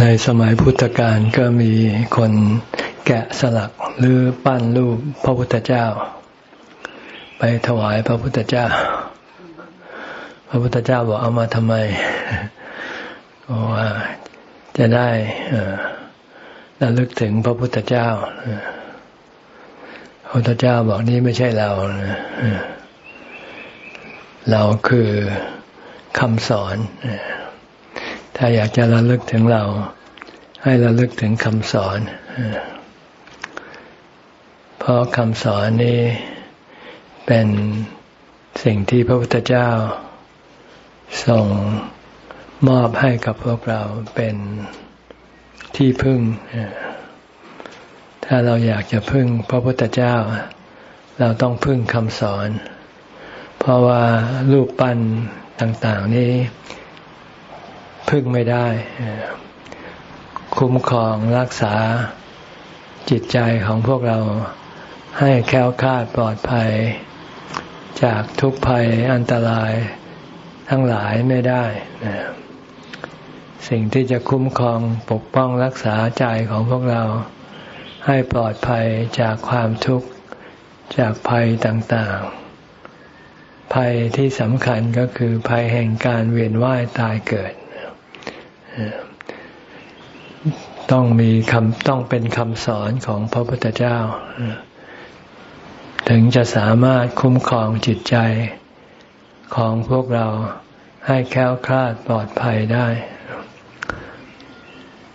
ในสมัยพุทธกาลก็มีคนแกะสลักหรือปั้นรูปพระพุทธเจ้า ไปถวายพระพุทธเจ้า พระพุทธเจ้าบอกเอามาทำไมว่าจะได้ระลึกถึงพระพุทธเจ้าพระพุทธเจ้าบอกนี่ไม่ใช่เราเราคือคำสอน ถ้าอยากจะระลึกถึงเรา ให้ระลึกถึงคำสอน เพราะคำสอนนี้เป็นสิ่งที่พระพุทธเจ้าส่งมอบให้กับพวกเราเป็นที่พึ่ง ถ้าเราอยากจะพึ่งพระพุทธเจ้า เราต้องพึ่งคำสอน เพราะว่ารูปปั้นต่าง ๆ นี้ พึ่งไม่ได้ คุ้มครองรักษาจิตใจของพวกเราให้แค้วคาดปลอดภัย จากทุกภัยอันตรายทั้งหลายไม่ได้สิ่งที่จะคุ้มครองปกป้องรักษาใจของพวกเรา ให้ปลอดภัยจากความทุกข์จากภัยต่างๆ ภัยที่สำคัญก็คือภัยแห่งการเวียนว่ายตายเกิด ต้องมีคำต้องเป็นคำสอนของพระพุทธเจ้า ถึงจะสามารถคุ้มครองจิตใจของพวกเราให้แค้วคลาดปลอดภัยได้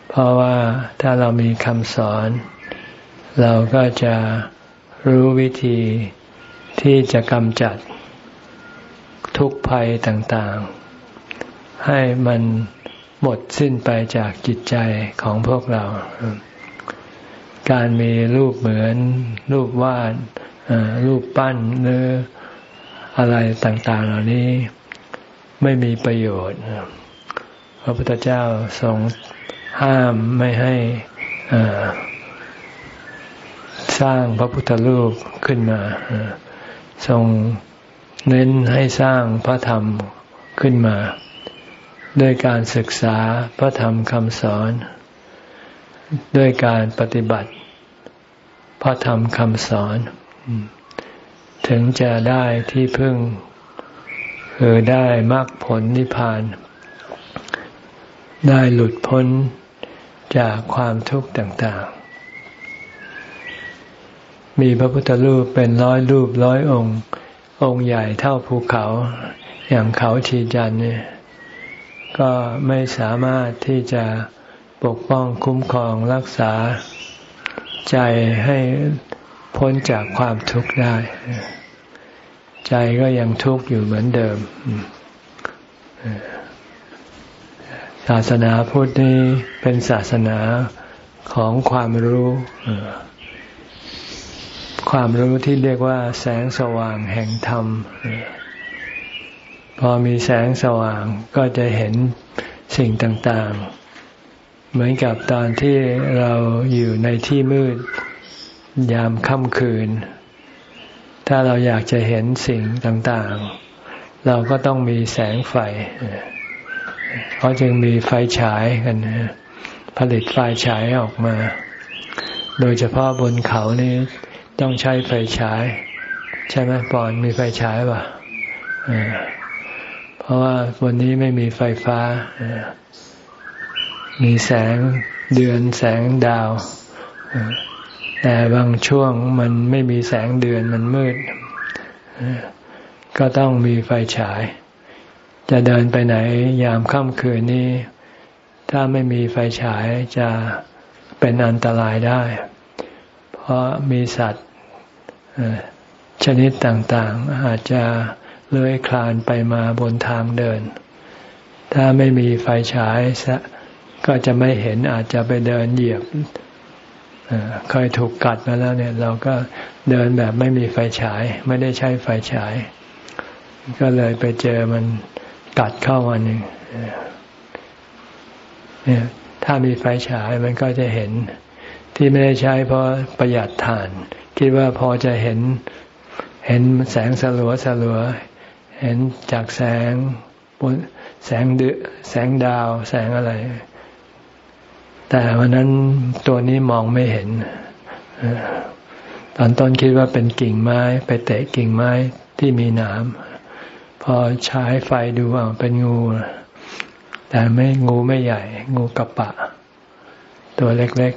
เพราะว่าถ้าเรามีคำสอน เราก็จะรู้วิธีที่จะกำจัดทุกภัยต่างๆ ให้มัน หมดสิ้นไปจากจิตใจของพวกเรา การมีรูปเหมือนรูปวาดรูปปั้นเนื้ออะไรต่าง ๆ เหล่านี้ไม่มีประโยชน์ พระพุทธเจ้าทรงห้ามไม่ให้สร้างพระพุทธรูปขึ้นมาทรงเน้นให้สร้างพระธรรมขึ้นมา ด้วยการศึกษาพระธรรมคำสอน ด้วยการปฏิบัติ พระธรรมคำสอน ถึงจะได้ที่พึ่ง คือได้มรรคผลนิพพาน ได้หลุดพ้นจากความทุกข์ต่าง ๆ มีพระพุทธรูปเป็นร้อยรูปร้อยองค์ องค์ใหญ่เท่าภูเขา อย่างเขาชีจันเนี่ย ก็ไม่สามารถที่จะปกป้องคุ้มครองรักษาใจให้พ้นจากความทุกข์ได้ ใจก็ยังทุกข์อยู่เหมือนเดิม ศาสนาพุทธนี้เป็นศาสนาของความรู้ความรู้ที่เรียกว่าแสงสว่างแห่งธรรม พอมีแสงสว่างก็จะเห็นสิ่งต่างๆ เหมือนกับตอนที่เราอยู่ในที่มืด ยามค่ำคืน ถ้าเราอยากจะเห็นสิ่งต่างๆ เราก็ต้องมีแสงไฟเขาจึงมีไฟฉายกันผลิตไฟฉายออกมา โดยเฉพาะบนเขานี่ต้องใช้ไฟฉาย ใช่ไหมปอนมีไฟฉายป่ะ เพราะว่าวันนี้ไม่มีไฟฟ้า มีแสงเดือนแสงดาว แต่บางช่วงมันไม่มีแสงเดือนมันมืด ก็ต้องมีไฟฉาย จะเดินไปไหนยามค่ำคืนนี้ ถ้าไม่มีไฟฉายจะเป็นอันตรายได้ เพราะมีสัตว์ชนิดต่างๆอาจจะ เลื้อยคลานไปมาบนทางเดิน ถ้าไม่มีไฟฉายก็จะไม่เห็นอาจจะไปเดินเหยียบเคยถูกกัดมาแล้วเนี่ย เราก็เดินแบบไม่มีไฟฉาย ไม่ได้ใช้ไฟฉาย ก็เลยไปเจอมันกัดเข้าวันหนึ่งเนี่ยถ้ามีไฟฉายมันก็จะเห็นที่ไม่ได้ใช้เพราะประหยัดถ่าน คิดว่าพอจะเห็นเห็นแสงสลัวสลัว เห็นจากแสงบนแสงเดือแสงดาว แสงอะไร แต่วันนั้นตัวนี้มองไม่เห็น ตอนต้นคิดว่าเป็นกิ่งไม้ ไปเตะกิ่งไม้ที่มีหนามพอใช้ไฟดูอ่าเป็นงู แต่ไม่งูไม่ใหญ่ งูกระปะ ตัวเล็ก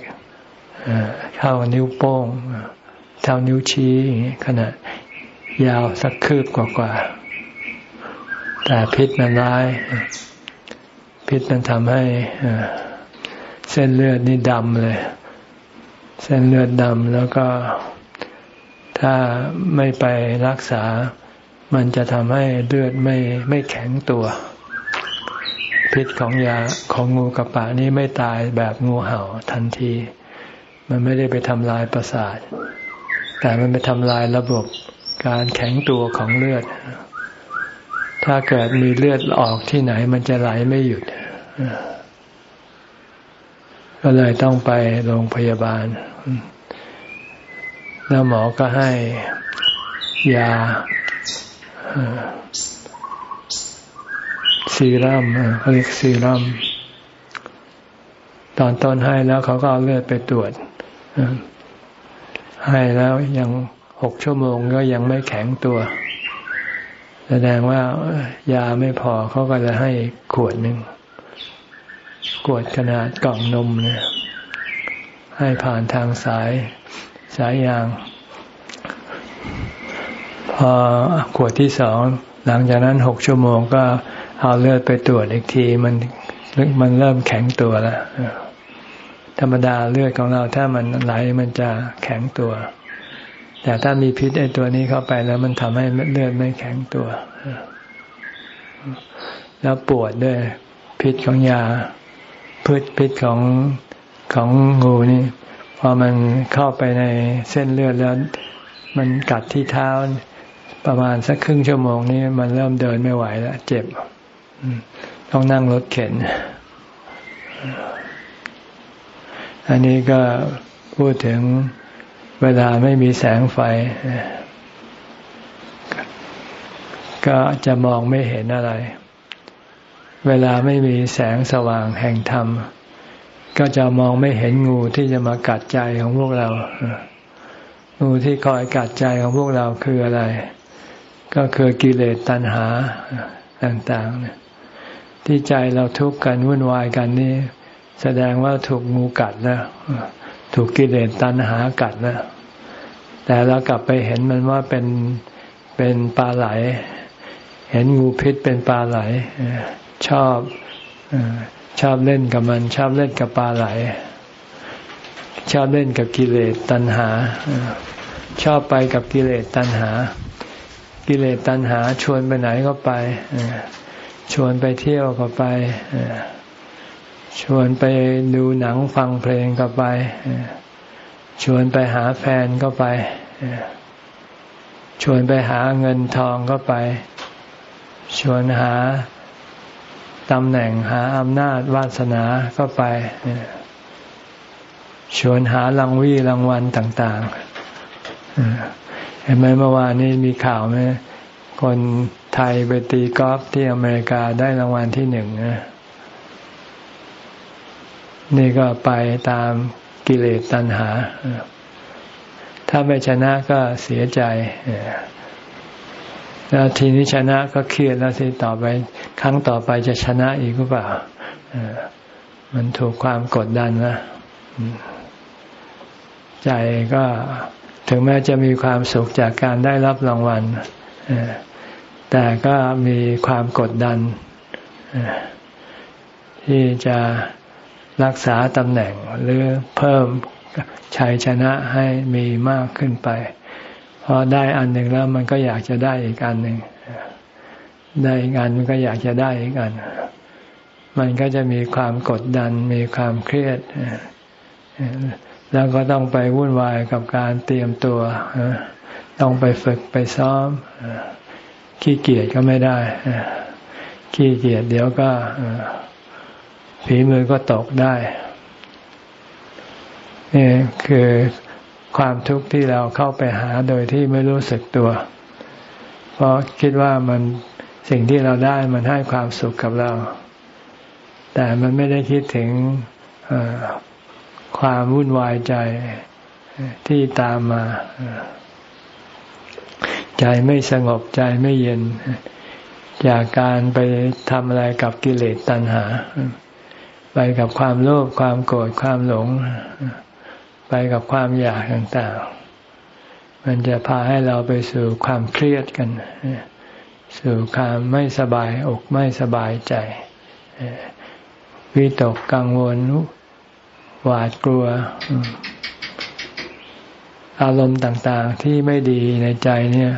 ๆเท่านิ้วโป้ง เท่านิ้วชี้ขนาดยาวสักคืบกว่าๆ แต่พิษมันร้าย พิษมันทำให้เส้นเลือดนี่ดำเลย เส้นเลือดดำแล้วก็ถ้าไม่ไปรักษา มันจะทำให้เลือดไม่ไม่แข็งตัว พิษของยาของงูกระปะนี้ไม่ตายแบบงูเห่าทันที มันไม่ได้ไปทำลายประสาท แต่มันไปทำลายระบบการแข็งตัวของเลือด ถ้าเกิดมีเลือดออกที่ไหนมันจะไหลไม่หยุด ก็เลยต้องไปโรงพยาบาล แล้วหมอก็ให้ยาซีรัมเขาเรียกซีรัมตอนต้นให้แล้วเขาก็เอาเลือดไปตรวจให้แล้วยังหกชั่วโมงก็ยังไม่แข็งตัว แสดงว่ายาไม่พอเขาก็จะให้ขวดหนึ่งขวดขนาดกล่องนมเนี่ยให้ผ่านทางสายสายยาง พอขวดที่สองหลังจากนั้นหกชั่วโมงก็เอาเลือดไปตรวจอีกทีมันมันเริ่มแข็งตัวแล้วธรรมดาเลือดของเราถ้ามันไหลมันจะแข็งตัว แต่ถ้ามีพิษไอตัวนี้เข้าไปแล้วมันทำให้เลือดไม่แข็งตัว แล้วปวดด้วย พิษของยาพืชพิษของของงูนี่ พอมันเข้าไปในเส้นเลือดแล้ว มันกัดที่เท้า ประมาณสักครึ่งชั่วโมงนี้มันเริ่มเดินไม่ไหวแล้วเจ็บต้องนั่งรถเข็น อันนี้ก็พูดถึง เวลาไม่มีแสงไฟ ก็จะมองไม่เห็นอะไร เวลาไม่มีแสงสว่างแห่งธรรม ก็จะมองไม่เห็นงูที่จะมากัดใจของพวกเรา งูที่คอยกัดใจของพวกเราคืออะไร ก็คือกิเลสตัณหาต่างๆที่ใจเราทุกข์กันวุ่นวายกันนี่ แสดงว่าถูกงูกัดแล้ว ถูกกิเลสตัณหากัดนะ แต่เรากลับไปเห็นมันว่าเป็นเป็นปลาไหล เห็นงูพิษเป็นปลาไหล ชอบชอบเล่นกับมัน ชอบเล่นกับปลาไหล ชอบเล่นกับกิเลสตัณหา ชอบไปกับกิเลสตัณหา กิเลสตัณหาชวนไปไหนก็ไปชวนไปเที่ยวก็ไป ชวนไปดูหนังฟังเพลงก็ไป ชวนไปหาแฟนก็ไป ชวนไปหาเงินทองก็ไป ชวนหาตำแหน่งหาอำนาจวาสนาก็ไป ชวนหารางวีรางวัลต่างๆเห็นไหมเมื่อวานนี้มีข่าวไหมคนไทยไปตีกอล์ฟที่อเมริกาได้รางวัลที่หนึ่งนะ นี่ก็ไปตามกิเลสตัณหา ถ้าไม่ชนะก็เสียใจ แล้วทีนี้ชนะก็เครียดแล้วสิต่อไป ครั้งต่อไปจะชนะอีกหรือเปล่า มันถูกความกดดันนะ ใจก็ถึงแม้จะมีความสุขจากการได้รับรางวัล แต่ก็มีความกดดันที่จะ รักษาตำแหน่งหรือเพิ่มชัยชนะให้มีมากขึ้นไป พอได้อันหนึ่งแล้วมันก็อยากจะได้อีกอันหนึ่งได้อีกอันมันก็อยากจะได้อีกอัน มันก็จะมีความกดดันมีความเครียด แล้วก็ต้องไปวุ่นวายกับการเตรียมตัวต้องไปฝึกไปซ้อมขี้เกียจก็ไม่ได้ขี้เกียจเดี๋ยวก็ ฝีมือก็ตกได้นี่คือความทุกข์ที่เราเข้าไปหาโดยที่ไม่รู้สึกตัว เพราะคิดว่ามันสิ่งที่เราได้มันให้ความสุขกับเรา แต่มันไม่ได้คิดถึงความวุ่นวายใจที่ตามมา ใจไม่สงบใจไม่เย็น จากการไปทำอะไรกับกิเลสตัณหา ไปกับความโลภความโกรธความหลง ไปกับความอยากต่างๆ มันจะพาให้เราไปสู่ความเครียดกัน สู่ความไม่สบายอกไม่สบายใจวิตกกังวลหวาดกลัว อารมณ์ต่างๆที่ไม่ดีในใจเนี่ย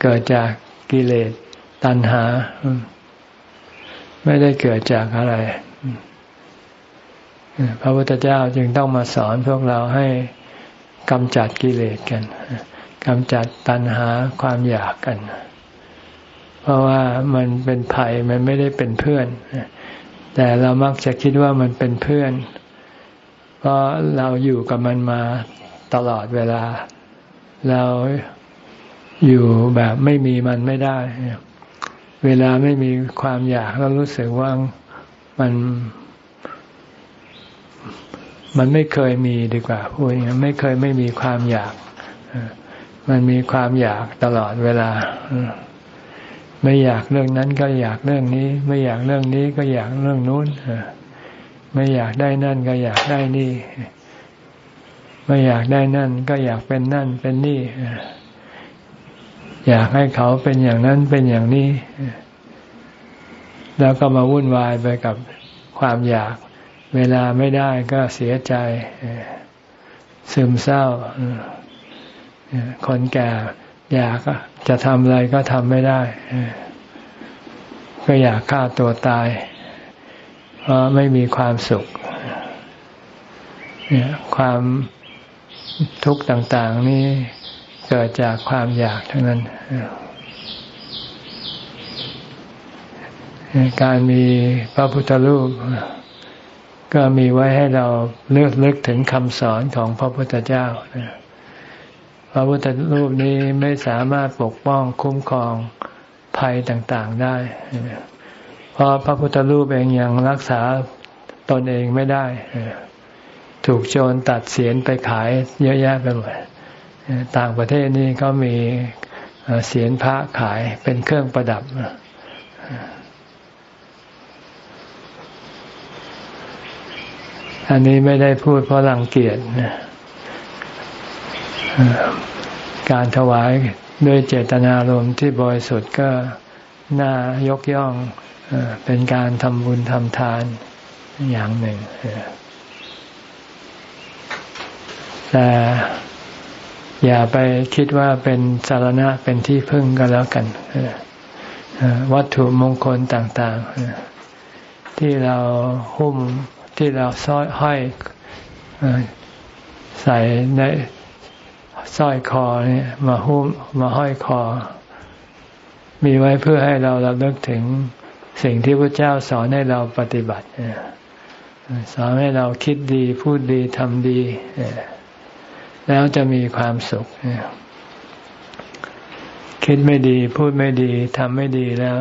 เกิดจากกิเลสตัณหา ไม่ได้เกิดจากอะไร พระพุทธเจ้าจึงต้องมาสอนพวกเราให้กำจัดกิเลสกันกำจัดตัณหาความอยากกัน เพราะว่ามันเป็นภัยมันไม่ได้เป็นเพื่อน แต่เรามักจะคิดว่ามันเป็นเพื่อน เพราะเราอยู่กับมันมาตลอดเวลา เราอยู่แบบไม่มีมันไม่ได้ เวลาไม่มีความอยากเรารู้สึกว่ามัน มันไม่เคยมีดีกว่าพูดอย่างนี้ไม่เคยไม่มีความอยาก มันมีความอยากตลอดเวลา ไม่อยากเรื่องนั้นก็อยากเรื่องนี้ ไม่อยากเรื่องนี้ก็อยากเรื่องนู้นไม่อยากได้นั่นก็อยากได้นี่ ไม่อยากได้นั่น ก็อยากเป็นนั่นเป็นนี่ อยากให้เขาเป็นอย่างนั้นเป็นอย่างนี้ แล้วก็มาวุ่นวายไปกับความอยาก เวลาไม่ได้ก็เสียใจ ซึมเศร้า คนแก่อยากจะทำอะไรก็ทำไม่ได้ ก็อยากฆ่าตัวตาย เพราะไม่มีความสุข ความทุกข์ต่าง ๆ นี่เกิดจากความอยากทั้งนั้น การมีพระพุทธรูป ก็มีไว้ให้เราเลือกลึกถึงคำสอนของพระพุทธเจ้า พระพุทธรูปนี้ไม่สามารถปกป้องคุ้มครองภัยต่างๆได้ เพราะพระพุทธรูปเองยังรักษาตนเองไม่ได้ ถูกโจรตัดเสียนไปขายเยอะแยะไปหมด ต่างประเทศนี่ก็มีเสียนพระขายเป็นเครื่องประดับ อันนี้ไม่ได้พูดเพราะรังเกียจการถวายด้วยเจตนารมณ์ที่บริสุทธิ์ก็น่ายกย่องเป็นการทำบุญทำทานอย่างหนึ่งแต่อย่าไปคิดว่าเป็นสารณะเป็นที่พึ่งก็แล้วกันวัตถุมงคลต่าง ๆ ที่เราหุ้ม ที่เราซ้อยห้อยใส่ในสร้อยคอเนี่ยมาหุ้มมาห้อยคอ มีไว้เพื่อให้เราเราเลิกถึงสิ่งที่พระเจ้าสอนให้เราปฏิบัติสอนให้เราคิดดีพูดดีทำดี แล้วจะมีความสุข คิดไม่ดี พูดไม่ดีทำไม่ดีแล้ว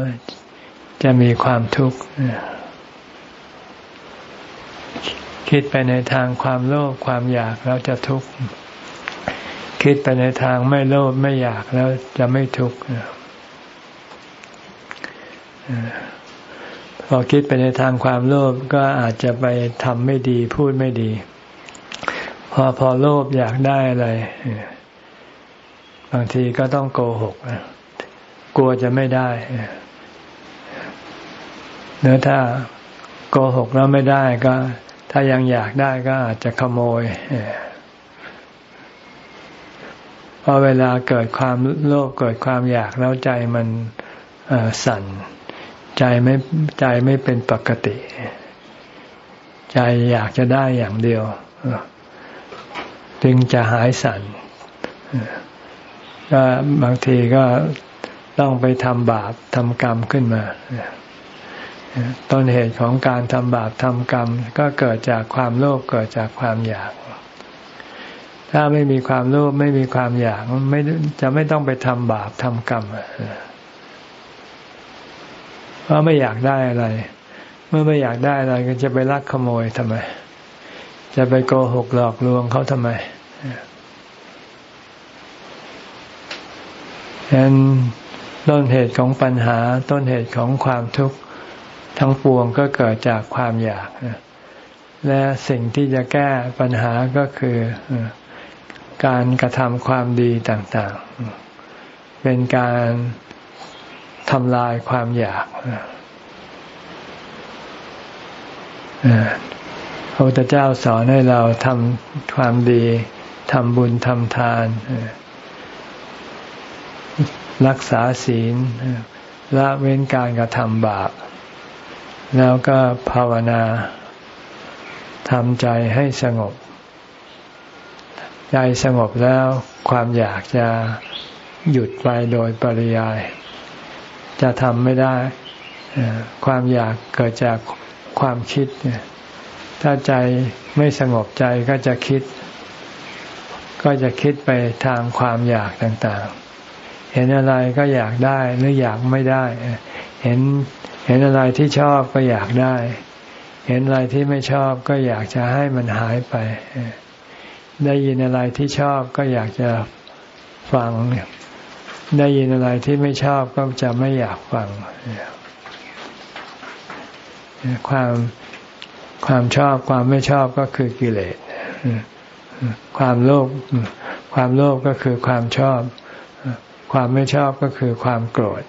จะมีความทุกข์ คิดไปในทางความโลภความอยากแล้วจะทุกข์ คิดไปในทางไม่โลภไม่อยากแล้วจะไม่ทุกข์พอคิดไปในทางความโลภก็อาจจะไปทำไม่ดีพูดไม่ดี พอพอโลภอยากได้อะไร บางทีก็ต้องโกหกกลัวจะไม่ได้เนื้อถ้าโกหกแล้วไม่ได้ก็ ถ้ายังอยากได้ก็อาจจะขโมยเพอเวลาเกิดความโลภเกิดความอยากแล้วใจมันสั่น ใจไม่ใจไม่เป็นปกติ ใจอยากจะได้อย่างเดียวจึงจะหายสั่นก็บางทีก็ต้องไปทำบาปทำกรรมขึ้นมา ต้นเหตุของการทำบาปทำกรรม ก็เกิดจากความโลภเกิดจากความอยาก ถ้าไม่มีความโลภไม่มีความอยากไม่จะไม่ต้องไปทำบาปทำกรรมเพราะไม่อยากได้อะไร เมื่อไม่อยากได้อะไรก็จะไปลักขโมยทำไม จะไปโกหกหลอกลวงเขาทำไมฉะนั้นต้นเหตุของปัญหาต้นเหตุของความทุกข์ ทั้งปวงก็เกิดจากความอยาก และสิ่งที่จะแก้ปัญหาก็คือการกระทำความดีต่างๆ เป็นการทำลายความอยากพระพุทธเจ้าสอนให้เราทำความดีทำบุญทำทาน รักษาศีลละเว้นการกระทำบาป แล้วก็ภาวนาทำใจให้สงบ ใจสงบแล้วความอยากจะหยุดไปโดยปริยาย จะทำไม่ได้ ความอยากเกิดจากความคิด ถ้าใจไม่สงบใจก็จะคิด ก็จะคิดไปทางความอยากต่างๆ เห็นอะไรก็อยากได้หรืออยากไม่ได้ เห็น เห็นอะไรที่ชอบก็อยากได้ เห็นอะไรที่ไม่ชอบก็อยากจะให้มันหายไป ได้ยินอะไรที่ชอบก็อยากจะฟัง ได้ยินอะไรที่ไม่ชอบก็จะไม่อยากฟัง ความความชอบความไม่ชอบก็คือกิเลส ความโลภความโลภก็คือความชอบ ความไม่ชอบก็คือความโกรธ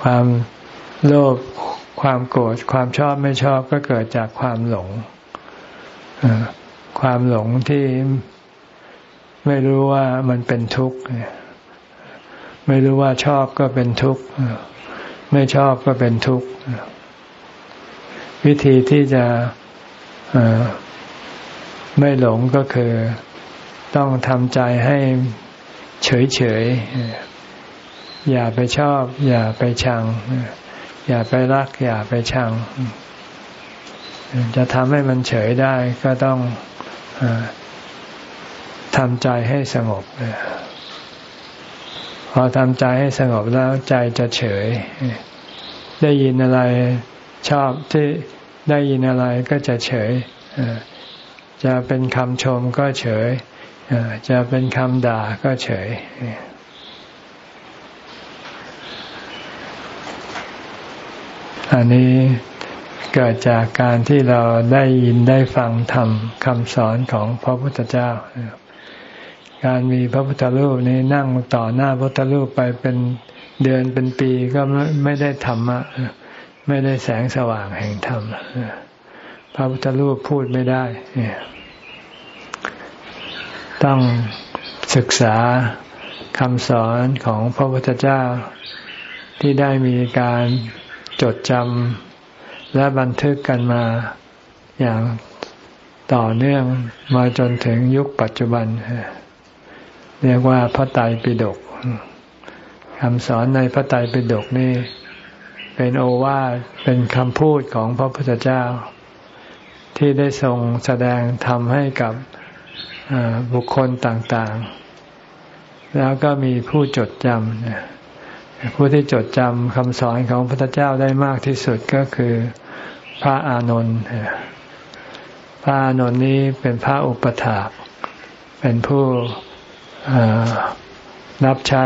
ความโลภความโกรธความชอบไม่ชอบก็เกิดจากความหลงความหลงที่ไม่รู้ว่ามันเป็นทุกข์ไม่รู้ว่าชอบก็เป็นทุกข์ไม่ชอบก็เป็นทุกข์วิธีที่จะไม่หลงก็คือต้องทำใจให้เฉยๆ อย่าไปชอบ อย่าไปชัง อย่าไปรัก อย่าไปชัง จะทำให้มันเฉยได้ก็ต้องทำใจให้สงบ พอทำใจให้สงบแล้วใจจะเฉย ได้ยินอะไรชอบที่ได้ยินอะไรก็จะเฉย จะเป็นคำชมก็เฉย จะเป็นคำด่าก็เฉย อันนี้เกิดจากการที่เราได้ยินได้ฟังธรรมคำสอนของพระพุทธเจ้า การมีพระพุทธรูปนี้นั่งต่อหน้าพระพุทธรูปไปเป็นเดือนเป็นปีก็ไม่ได้ธรรมะไม่ได้แสงสว่างแห่งธรรมพระพุทธรูปพูดไม่ได้ต้องศึกษาคำสอนของพระพุทธเจ้าที่ได้มีการ จดจำและบันทึกกันมาอย่างต่อเนื่องมาจนถึงยุคปัจจุบัน เรียกว่าพระไตรปิฎกคำสอนในพระไตรปิฎกนี่ เป็นโอวาทเป็นคำพูดของพระพุทธเจ้า ที่ได้ทรงแสดงทำให้กับบุคคลต่างๆ แล้วก็มีผู้จดจำ ผู้ที่จดจำคำสอนของพระพุทธเจ้าได้มากที่สุดก็คือพระอานนท์พระอานนท์นี้เป็นพระอุปถาเป็นผู้รับใช้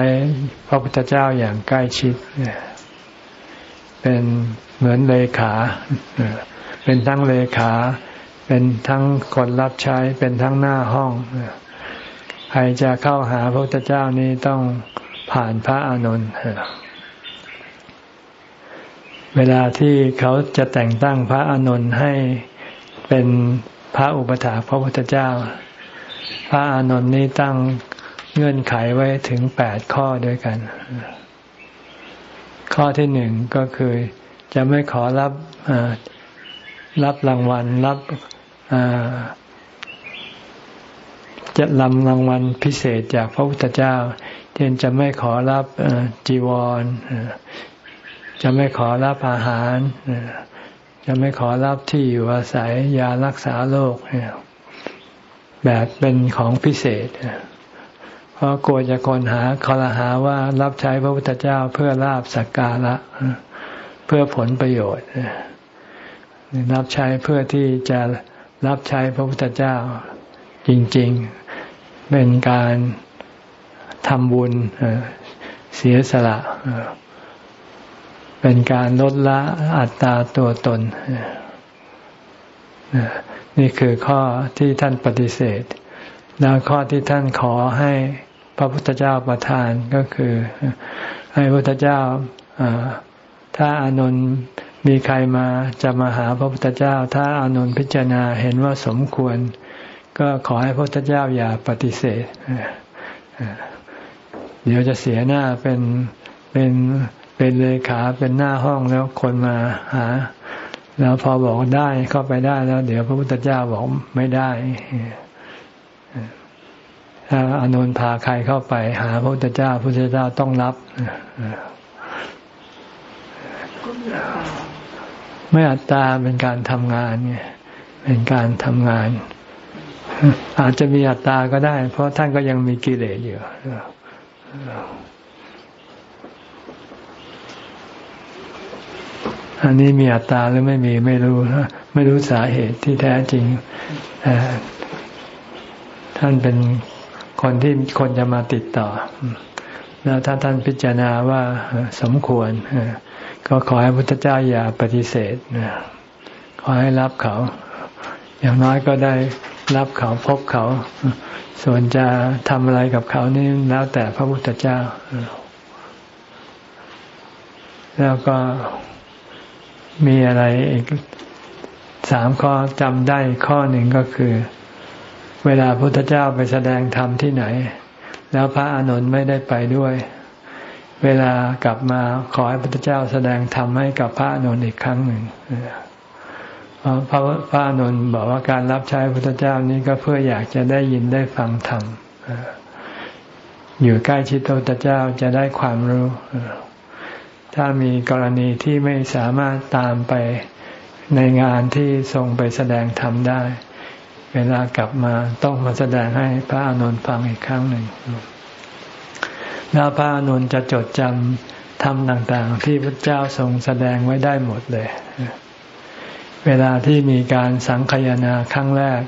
พระพุทธเจ้าอย่างใกล้ชิด เป็นเหมือนเลขา เป็นทั้งเลขา เป็นทั้งคนรับใช้ เป็นทั้งหน้าห้อง ใครจะเข้าหาพระพุทธเจ้านี้ต้อง ผ่านพระอานนท์เวลาที่เขาจะแต่งตั้งพระอานนท์ให้เป็นพระอุปถาพระพุทธเจ้า พระอานนท์นี้ตั้งเงื่อนไขไว้ถึงแปดข้อด้วยกัน ข้อที่หนึ่งก็คือจะไม่ขอรับรับรางวัลรับจะลำรางวัลพิเศษจากพระพุทธเจ้า เช่นจะไม่ขอรับจีวร จะไม่ขอรับอาหาร จะไม่ขอรับที่อยู่อาศัยยารักษาโรคแบบเป็นของพิเศษ เพราะกลัวจะคนหาคอรหาว่ารับใช้พระพุทธเจ้าเพื่อลาบสักการะ เพื่อผลประโยชน์ รับใช้เพื่อที่จะรับใช้พระพุทธเจ้าจริง ๆ เป็นการ ทำบุญเสียสละ เป็นการลดละอัตตาตัวตน นี่คือข้อที่ท่านปฏิเสธ แล้วข้อที่ท่านขอให้พระพุทธเจ้าประทานก็คือ ให้พระพุทธเจ้าถ้าอานนท์มีใครมาจะมาหาพระพุทธเจ้า ถ้าอานนท์พิจารณาเห็นว่าสมควร ก็ขอให้พระพุทธเจ้าอย่าปฏิเสธ เดี๋ยวจะเสียหน้าเป็นเป็นเป็นเลขาเป็นหน้าห้องแล้วคนมาหา แล้วพอบอกได้เข้าไปได้แล้ว เดี๋ยวพระพุทธเจ้าบอกไม่ได้ถ้าอานนท์พาใครเข้าไป หาพระพุทธเจ้าพระพุทธเจ้าต้องรับไม่อัตตาเป็นการทำงานเนี่ยเป็นการทำงาน อาจจะมีอัตตาก็ได้ เพราะท่านก็ยังมีกิเลสอยู่ อันนี้มีอัตตาหรือไม่มีไม่รู้ ไม่รู้สาเหตุที่แท้จริงท่านเป็นคนที่คนจะมาติดต่อ แล้วถ้าท่านพิจารณาว่าสมควร ก็ขอให้พุทธเจ้าอย่าปฏิเสธขอให้รับเขา อย่างน้อยก็ได้ รับเขาพบเขา ส่วนจะทำอะไรกับเขานี่แล้วแต่พระพุทธเจ้า แล้วก็มีอะไรอีกสามข้อจำได้ข้อหนึ่งก็คือ เวลาพุทธเจ้าไปแสดงธรรมที่ไหน แล้วพระอานนท์ไม่ได้ไปด้วย เวลากลับมาขอให้พระพุทธเจ้าแสดงธรรมให้กับพระอนุนอีกครั้งหนึ่ง พระพระอนุนบอกว่าการรับใช้พระพุทธเจ้านี้ก็เพื่ออยากจะได้ยินได้ฟังธรรมอยู่ใกล้ชิดพระพุทธเจ้าจะได้ความรู้ ถ้ามีกรณีที่ไม่สามารถตามไปในงานที่ทรงไปแสดงธรรมได้ เวลากลับมาต้องมาแสดงให้พระอนุนฟังอีกครั้งหนึ่งแล้วพระอนุนจะจดจำทำต่าง ๆ ที่พระเจ้าทรงแสดงไว้ได้หมดเลย เวลาที่มีการสังคยนาครั้งแรก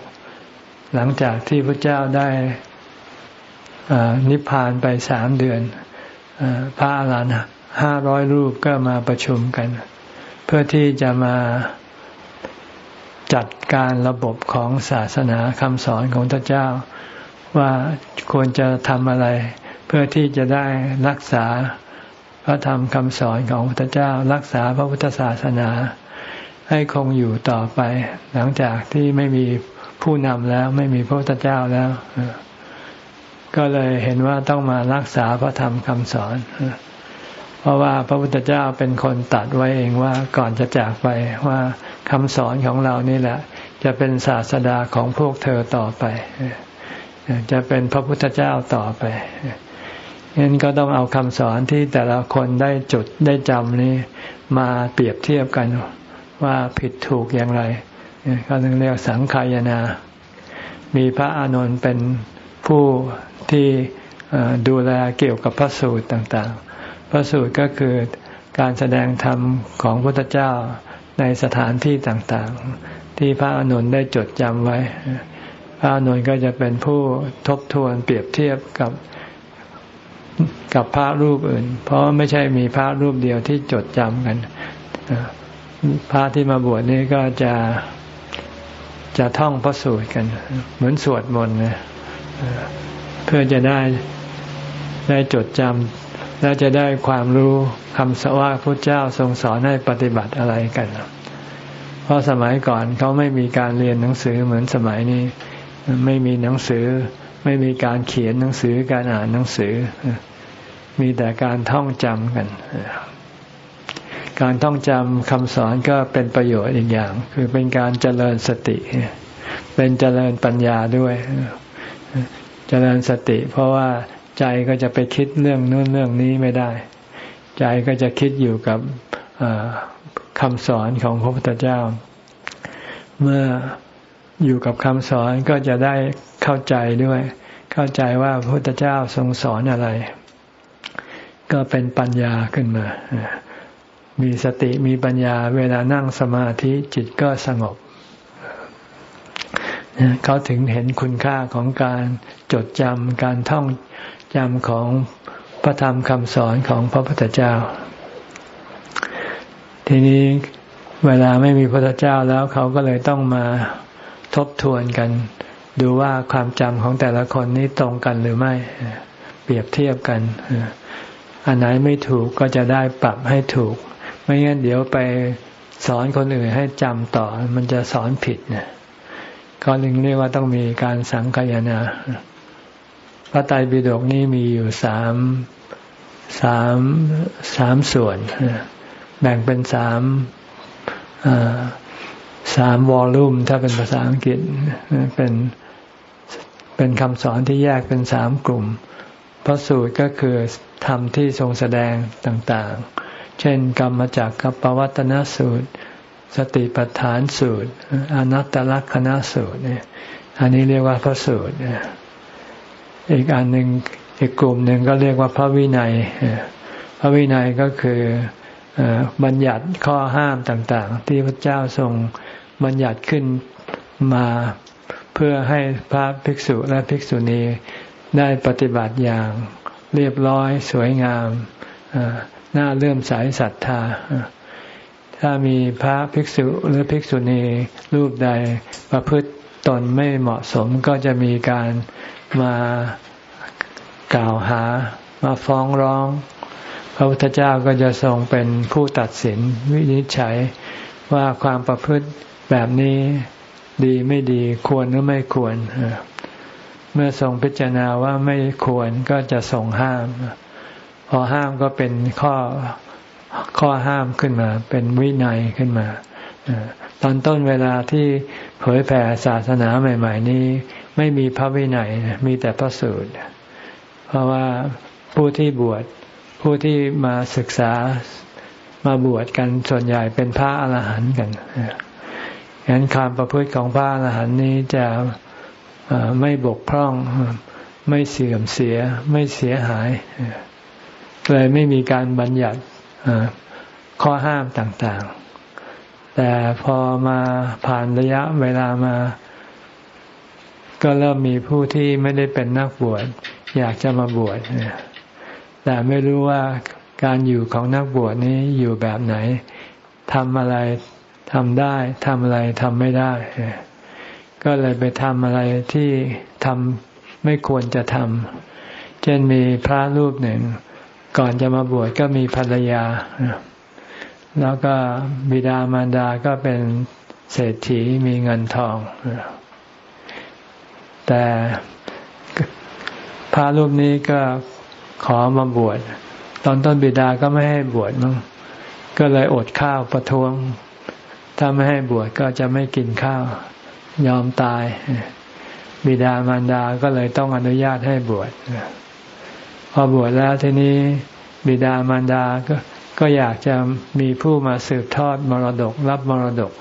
หลังจากที่พระเจ้าได้นิพพานไปสามเดือนพระอาหารหันต์ห้าร้อยรูปก็มาประชุมกัน เพื่อที่จะมาจัดการระบบของศาสนาคำสอนของพระเจ้า ว่าควรจะทำอะไร เพื่อที่จะได้รักษาพระธรรมคำสอนของพระพุทธเจ้า รักษาพระพุทธศาสนา ให้คงอยู่ต่อไป หลังจากที่ไม่มีผู้นำแล้วไม่มีพระพุทธเจ้าแล้ว ก็เลยเห็นว่าต้องมารักษาพระธรรมคำสอน เพราะว่าพระพุทธเจ้าเป็นคนตัดไว้เองว่าก่อนจะจากไปว่าคำสอนของเรานี่แหละ จะเป็นศาสดาของพวกเธอต่อไป จะเป็นพระพุทธเจ้าต่อไปงั้นก็ต้องเอาคำสอนที่แต่ละคนได้จดได้จำนี้มาเปรียบเทียบกัน ว่าผิดถูกอย่างไรก็ต้องเรียกสังขายนา มีพระอานนท์เป็นผู้ที่ดูแลเกี่ยวกับพระสูตรต่างๆ พระสูตรก็คือการแสดงธรรมของพระพุทธเจ้าในสถานที่ต่างๆ ที่พระอานนท์ได้จดจำไว้ พระอานนท์ก็จะเป็นผู้ทบทวนเปรียบเทียบกับกับพระรูปอื่น เพราะไม่ใช่มีพระรูปเดียวที่จดจำกัน พระที่มาบวชนี่ก็จะจะท่องพระสูตรกัน เหมือนสวดมนต์นะเพื่อจะได้ได้จดจำและจะได้ความรู้คำสว่าพระเจ้าทรงสอนให้ปฏิบัติอะไรกัน เพราะสมัยก่อนเขาไม่มีการเรียนหนังสือเหมือนสมัยนี้ ไม่มีหนังสือ ไม่มีการเขียนหนังสือการอ่านหนังสือ มีแต่การท่องจำกัน การท่องจำคำสอนก็เป็นประโยชน์อีกอย่าง คือเป็นการเจริญสติ เป็นเจริญปัญญาด้วย เจริญสติ เพราะว่าใจก็จะไปคิดเรื่องนู้นเรื่องนี้ไม่ได้ ใจก็จะคิดอยู่กับคำสอนของพระพุทธเจ้า เมื่ออยู่กับคำสอนก็จะได้เข้าใจด้วย เข้าใจว่าพระพุทธเจ้าทรงสอนอะไร ก็เป็นปัญญาขึ้นมา มีสติมีปัญญาเวลานั่งสมาธิจิตก็สงบเขาถึงเห็นคุณค่าของการจดจำการท่องจำของพระธรรมคำสอนของพระพุทธเจ้า ทีนี้เวลาไม่มีพระพุทธเจ้าแล้วเขาก็เลยต้องมาทบทวนกัน ดูว่าความจำของแต่ละคนนี้ตรงกันหรือไม่ เปรียบเทียบกัน อันไหนไม่ถูกก็จะได้ปรับให้ถูก ไม่งั้นเดี๋ยวไปสอนคนอื่นให้จำต่อ มันจะสอนผิดเนี่ยก็เรียกว่าต้องมีการสังคายนาพระไตรปิฎกนี้มีอยู่สามสามสามส่วนแบ่งเป็นสามสามวอลลุ่มถ้าเป็นภาษาอังกฤษเป็นเป็นคำสอนที่แยกเป็นสามกลุ่มพระสูตรก็คือธรรมที่ทรงแสดงต่างๆ เช่น กรรมจากกัปวัตนสูตร สติปัฏฐานสูตร อนัตตลักษณสูตรเนี่ยอันนี้เรียกว่าพระสูตรอีกอันหนึ่งอีกกลุ่มหนึ่งก็เรียกว่าพระวินัย พระวินัยก็คือบัญญัติข้อห้ามต่าง ๆ ที่พระเจ้าทรงบัญญัติขึ้นมาเพื่อให้พระภิกษุและภิกษุณีได้ปฏิบัติอย่างเรียบร้อยสวยงาม น่าเลื่อมใสศรัทธา ถ้ามีพระภิกษุหรือภิกษุณีรูปใดประพฤติตนไม่เหมาะสมก็จะมีการมากล่าวหามาฟ้องร้อง พระพุทธเจ้าก็จะทรงเป็นผู้ตัดสินวินิจฉัยว่าความประพฤติแบบนี้ดีไม่ดีควรหรือไม่ควร เมื่อทรงพิจารณาว่าไม่ควรก็จะทรงห้าม พอห้ามก็เป็นข้อข้อห้ามขึ้นมา เป็นวินัยขึ้นมาตอนต้นเวลาที่เผยแผ่ศาสนาใหม่ ๆ นี้ ไม่มีพระวินัยมีแต่พระสูตร เพราะว่าผู้ที่บวชผู้ที่มาศึกษามาบวชกันส่วนใหญ่เป็นพระอรหันต์กันฉะนั้นความประพฤติของพระอรหันต์นี้จะไม่บกพร่องไม่เสื่อมเสียไม่เสียหาย เลยไม่มีการบัญญัติข้อห้ามต่างๆ แต่พอมาผ่านระยะเวลามา ก็เริ่มมีผู้ที่ไม่ได้เป็นนักบวชอยากจะมาบวชแต่ไม่รู้ว่าการอยู่ของนักบวชนี้อยู่แบบไหนทำอะไรทำได้ทำอะไรทำไม่ได้ ก็เลยไปทำอะไรที่ทำไม่ควรจะทำเช่นมีพระรูปหนึ่ง ก่อนจะมาบวชก็มีภรรยา แล้วก็บิดามารดาก็เป็นเศรษฐีมีเงินทอง แต่พระรูปนี้ก็ขอมาบวช ตอนต้นบิดาก็ไม่ให้บวชมั้งก็เลยอดข้าวประท้วง ถ้าไม่ให้บวชก็จะไม่กินข้าวยอมตาย บิดามารดาก็เลยต้องอนุญาตให้บวช พอบวชแล้วทีนี้บิดามารดาก็ก็อยากจะมีผู้มาสืบทอดมรดกรับมรดก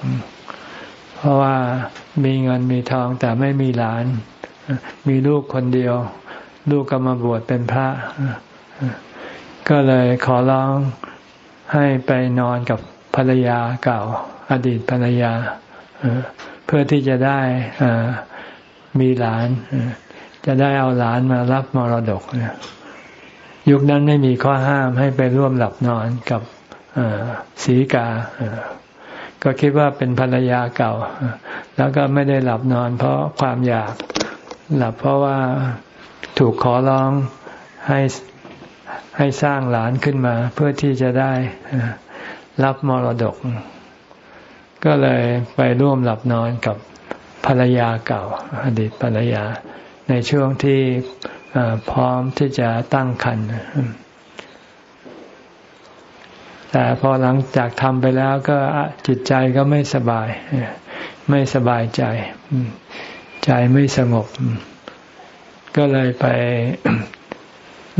เพราะว่ามีเงินมีทองแต่ไม่มีหลาน มีลูกคนเดียว ลูกก็มาบวชเป็นพระ ก็เลยขอร้องให้ไปนอนกับภรรยาเก่า อดีตภรรยา เพื่อที่จะได้มีหลาน จะได้เอาหลานมารับมรดกเนี่ย ยุคนั้นไม่มีข้อห้ามให้ไปร่วมหลับนอนกับศีกา ก็คิดว่าเป็นภรรยาเก่า แล้วก็ไม่ได้หลับนอน เพราะความอยากหลับเพราะว่าถูกขอร้องให้ให้สร้างหลานขึ้นมา เพื่อที่จะได้รับมรดก ก็เลยไปร่วมหลับนอนกับภรรยาเก่า อดีตภรรยา ในช่วงที่ พร้อมที่จะตั้งคันแต่พอหลังจากทำไปแล้วก็จิตใจก็ไม่สบาย ไม่สบายใจ ใจไม่สงบ ก็เลยไป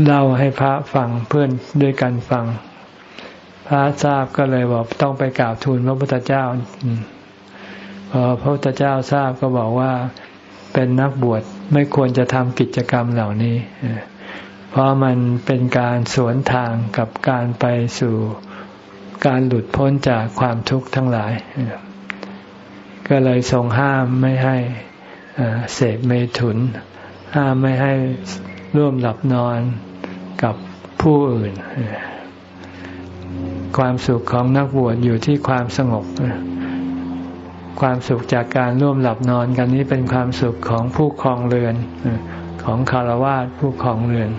เล่าให้พระฟังเพื่อนด้วยกันฟัง พระทราบก็เลยบอกต้องไปกราบทูลพระพุทธเจ้าพอพระพุทธเจ้าทราบก็บอกว่า เป็นนักบวชไม่ควรจะทำกิจกรรมเหล่านี้ เพราะมันเป็นการสวนทางกับการไปสู่การหลุดพ้นจากความทุกข์ทั้งหลาย ก็เลยทรงห้ามไม่ให้เสพเมถุน ห้ามไม่ให้ร่วมหลับนอนกับผู้อื่น ความสุขของนักบวชอยู่ที่ความสงบ ความสุขจากการร่วมหลับนอนกันนี้เป็นความสุขของผู้ครองเรือน ของคารวะผู้ครองเรือน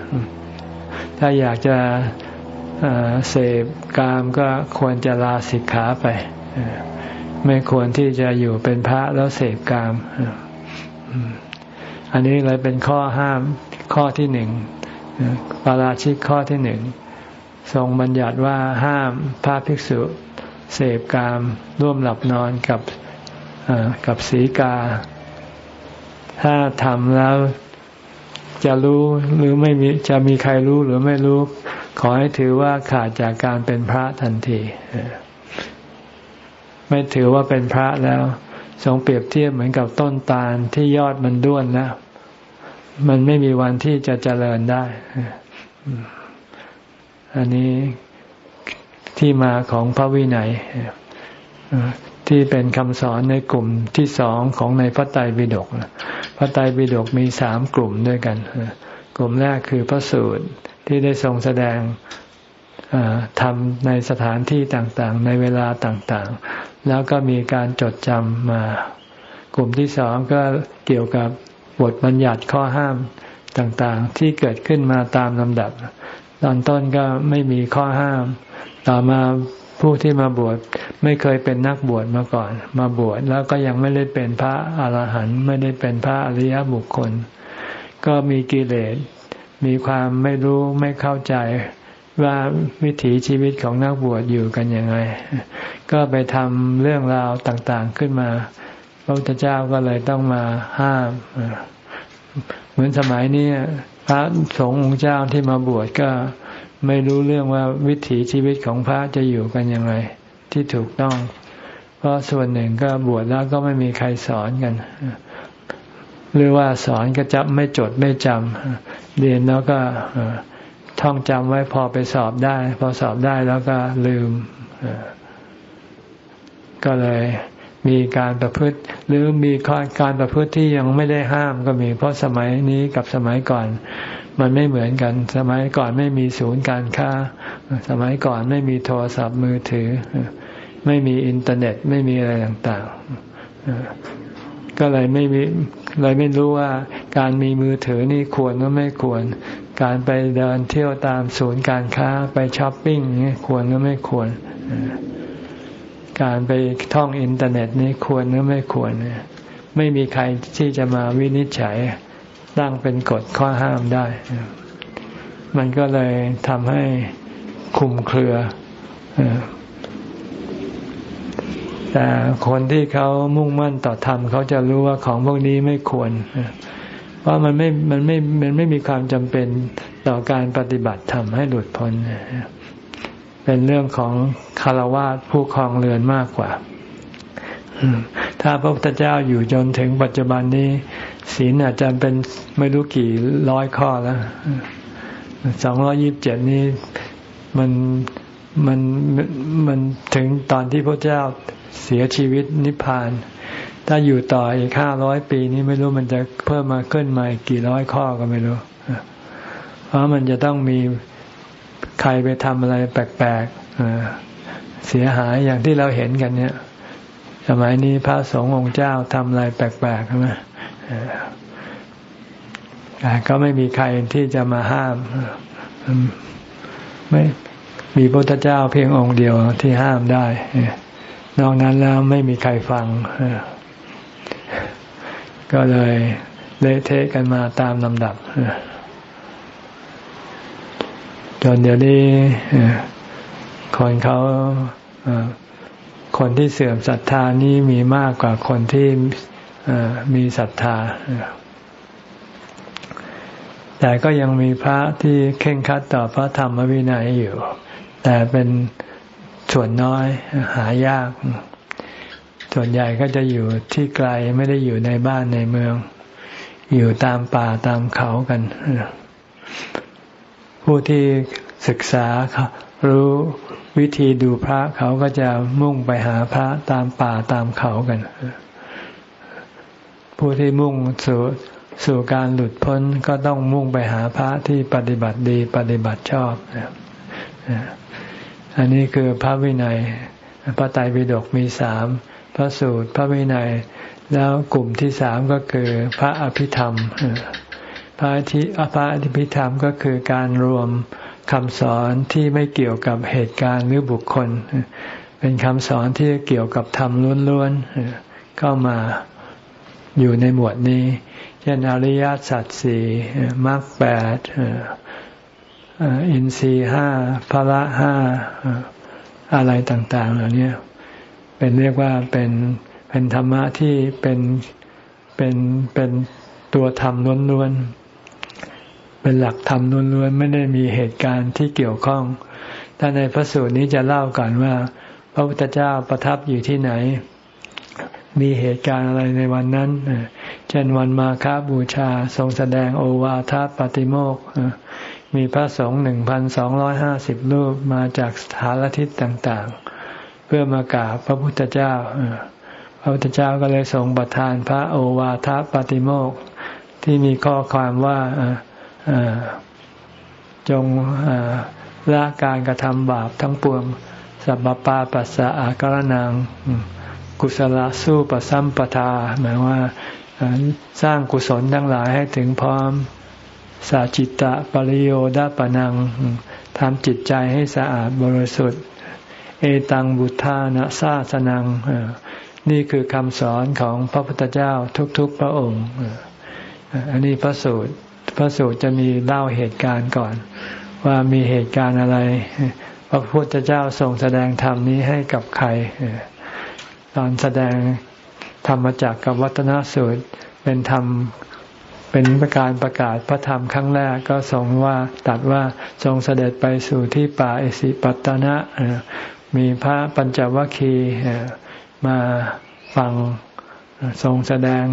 ถ้าอยากจะเสพกามก็ควรจะลาสิกขาไป ไม่ควรที่จะอยู่เป็นพระแล้วเสพกาม อันนี้เลยเป็นข้อห้ามข้อที่หนึ่งปาราชิกข้อที่หนึ่งทรงบัญญัติว่าห้ามพระภิกษุ เสพกามร่วมหลับนอนกับ กับศีกา ถ้าทำแล้วจะรู้หรือไม่มีจะมีใครรู้หรือไม่รู้ ขอให้ถือว่าขาดจากการเป็นพระทันทีไม่ถือว่าเป็นพระแล้วทรงเปรียบเทียบเหมือนกับต้นตาลที่ยอดมันด้วนแล้ว มันไม่มีวันที่จะเจริญได้ อันนี้ที่มาของพระวินัย ที่เป็นคำสอนในกลุ่มที่สองของในพระไตรปิฎกพระไตรปิฎกมีสามกลุ่มด้วยกัน กลุ่มแรกคือพระสูตรที่ได้ทรงแสดงทำในสถานที่ต่างๆ ในเวลาต่างๆ แล้วก็มีการจดจำมา กลุ่มที่สองก็เกี่ยวกับบทบัญญัติข้อห้ามต่างๆ ที่เกิดขึ้นมาตามลำดับ ตอนต้นก็ไม่มีข้อห้าม ต่อมา ผู้ที่มาบวชไม่เคยเป็นนักบวชมาก่อน มาบวชแล้วก็ยังไม่ได้เป็นพระอรหันต์ไม่ได้เป็นพระอริยบุคคล ก็มีกิเลส มีความไม่รู้ไม่เข้าใจว่าวิถีชีวิตของนักบวชอยู่กันยังไง ก็ไปทำเรื่องราวต่างๆขึ้นมาพระพุทธเจ้าก็เลยต้องมาห้าม เหมือนสมัยนี้พระสงฆ์องค์เจ้าที่มาบวชก็ ไม่รู้เรื่องว่าวิถีชีวิตของพระจะอยู่กันยังไงที่ถูกต้อง เพราะส่วนหนึ่งก็บวชแล้วก็ไม่มีใครสอนกัน หรือว่าสอนก็จำไม่จดไม่จำเรียนแล้วก็ท่องจำไว้พอไปสอบได้ พอสอบได้แล้วก็ลืมก็เลย มีการประพฤติ หรือมีการประพฤติที่ยังไม่ได้ห้ามก็มี เพราะสมัยนี้กับสมัยก่อน มันไม่เหมือนกัน สมัยก่อนไม่มีศูนย์การค้า สมัยก่อนไม่มีโทรศัพท์มือถือ ไม่มีอินเทอร์เน็ตไม่มีอะไรต่างๆ ก็เลยไม่มีเลยไม่รู้ว่าการมีมือถือนี่ควรหรือไม่ควร การไปเดินเที่ยวตามศูนย์การค้าไปช้อปปิ้งนี่ควรหรือไม่ควร การไปท่องอินเทอร์เน็ตนี้ควรหรือไม่ควรไม่มีใครที่จะมาวินิจฉัยตั้งเป็นกฎข้อห้ามได้ มันก็เลยทำให้คุมเครือแต่คนที่เขามุ่งมั่นต่อธรรมเขาจะรู้ว่าของพวกนี้ไม่ควรเพราะมันไม่มันไม่มันไม่มีความจำเป็นต่อการปฏิบัติธรรมให้หลุดพ้น เป็นเรื่องของคารวะผู้ครองเรือนมากกว่า ถ้าพระพุทธเจ้าอยู่จนถึงปัจจุบันนี้ ศีลอาจจะเป็นไม่รู้กี่ร้อยข้อแล้วสองร้อยิบเจ็ดนี้มันมันมันถึงตอนที่พระเจ้าเสียชีวิตนิพพาน ถ้าอยู่ต่ออีกห้าร้อยปีนี้ไม่รู้มันจะเพิ่มมาขึ้นมากี่ร้อยข้อก็ไม่รู้ เพราะมันจะต้องมี ใครไปทำอะไรแปลกๆเสียหายอย่างที่เราเห็นกันเนี่ย สมัยนี้พระสงฆ์องค์เจ้าทำอะไรแปลกๆใช่ไหมก็ไม่มีใครที่จะมาห้าม ไม่มีพระพุทธเจ้าเพียงองค์เดียวที่ห้ามได้ นอกนั้นแล้วไม่มีใครฟัง ก็เลยเละเทะกันมาตามลำดับ จนเดี๋ยวนี้คนเขาคนที่เสื่อมศรัทธานี้มีมากกว่าคนที่มีศรัทธา แต่ก็ยังมีพระที่เข่งคัดต่อพระธรรมวินัยอยู่ แต่เป็นส่วนน้อยหายาก ส่วนใหญ่ก็จะอยู่ที่ไกลไม่ได้อยู่ในบ้านในเมือง อยู่ตามป่าตามเขากัน ผู้ที่ศึกษารู้วิธีดูพระเขาก็จะมุ่งไปหาพระตามป่าตามเขากัน ผู้ที่มุ่งสู่สู่การหลุดพ้นก็ต้องมุ่งไปหาพระที่ปฏิบัติดีปฏิบัติชอบ อันนี้คือพระวินัย พระไตรปิฎกมีสามพระสูตรพระวินัย แล้วกลุ่มที่สามก็คือพระอภิธรรม พระทิพระอภิธรรมก็คือการรวมคำสอนที่ไม่เกี่ยวกับเหตุการณ์หรือบุคคล เป็นคำสอนที่เกี่ยวกับธรรมล้วนๆเข้ามาอยู่ในหมวดนี้ เช่นอริยสัจสี่มรรคแปดอินทรีห้าพละห้าอะไรต่าง ๆ เหล่านี้เป็นเรียกว่าเป็นเป็นธรรมะที่เป็นเป็นเป็นตัวธรรมล้วนๆ เป็นหลักธรรมล้วนๆไม่ได้มีเหตุการณ์ที่เกี่ยวข้อง ถ้าในพระสูตรนี้จะเล่าก่อนว่า พระพุทธเจ้าประทับอยู่ที่ไหน มีเหตุการณ์อะไรในวันนั้น เช่นวันมาคาบูชาทรงแสดงโอวาทปฏิโมกมีพระสงฆ์หนึ่งพันสองร้อยห้าสิบรูปมาจากสถานทิศต่างๆ เพื่อมากราบพระพุทธเจ้าพระพุทธเจ้าก็เลยทรงประทานพระโอวาทปฏิโมกที่มีข้อความว่า จงละการกระทำบาปทั้งปวงสัพปาปัสสะอาการนัง กุศลสู้ปสัมปทา หมายว่าสร้างกุศลทั้งหลายให้ถึงพร้อมสาจิตตะปริโยดาปนังทำจิตใจให้สะอาดบริสุทธิ์ เอตังบุทานะซาสนัง นี่คือคำสอนของพระพุทธเจ้าทุกๆพระองค์ อันนี้พระสูตร พระสูตรจะมีเล่าเหตุการณ์ก่อน ว่ามีเหตุการณ์อะไร พระพุทธเจ้าทรงแสดงธรรมนี้ให้กับใคร ตอนแสดงธรรมจักกับวัฒนสูตรเป็นธรรมเป็นประการประกาศพระธรรมครั้งแรกก็ทรงว่าตัดว่าทรงเสด็จไปสู่ที่ป่าเอสิปัตนะมีพระปัญจวัคคีย์มาฟังทรงแสดง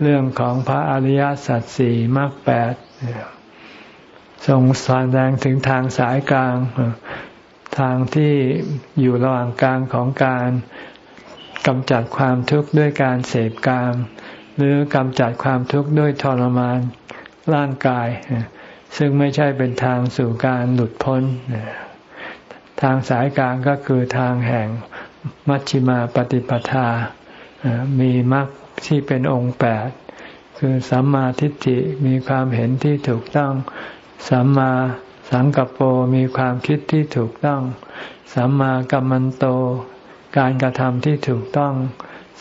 เรื่องของพระอริยสัจสี่มรรคแปดทรงแสดงถึงทางสายกลาง ทางที่อยู่ระหว่างกลางของการกำจัดความทุกข์ด้วยการเสพกาม หรือกำจัดความทุกข์ด้วยทรมานร่างกาย ซึ่งไม่ใช่เป็นทางสู่การหลุดพ้น ทางสายกลางก็คือทางแห่งมัชชิมาปฏิปทา มีมรรค ที่เป็นองค์แปดคือสัมมาทิฏฐิมีความเห็นที่ถูกต้อง สัมมาสังกัปโปมีความคิดที่ถูกต้อง สัมมากัมมันโต การกระทำที่ถูกต้อง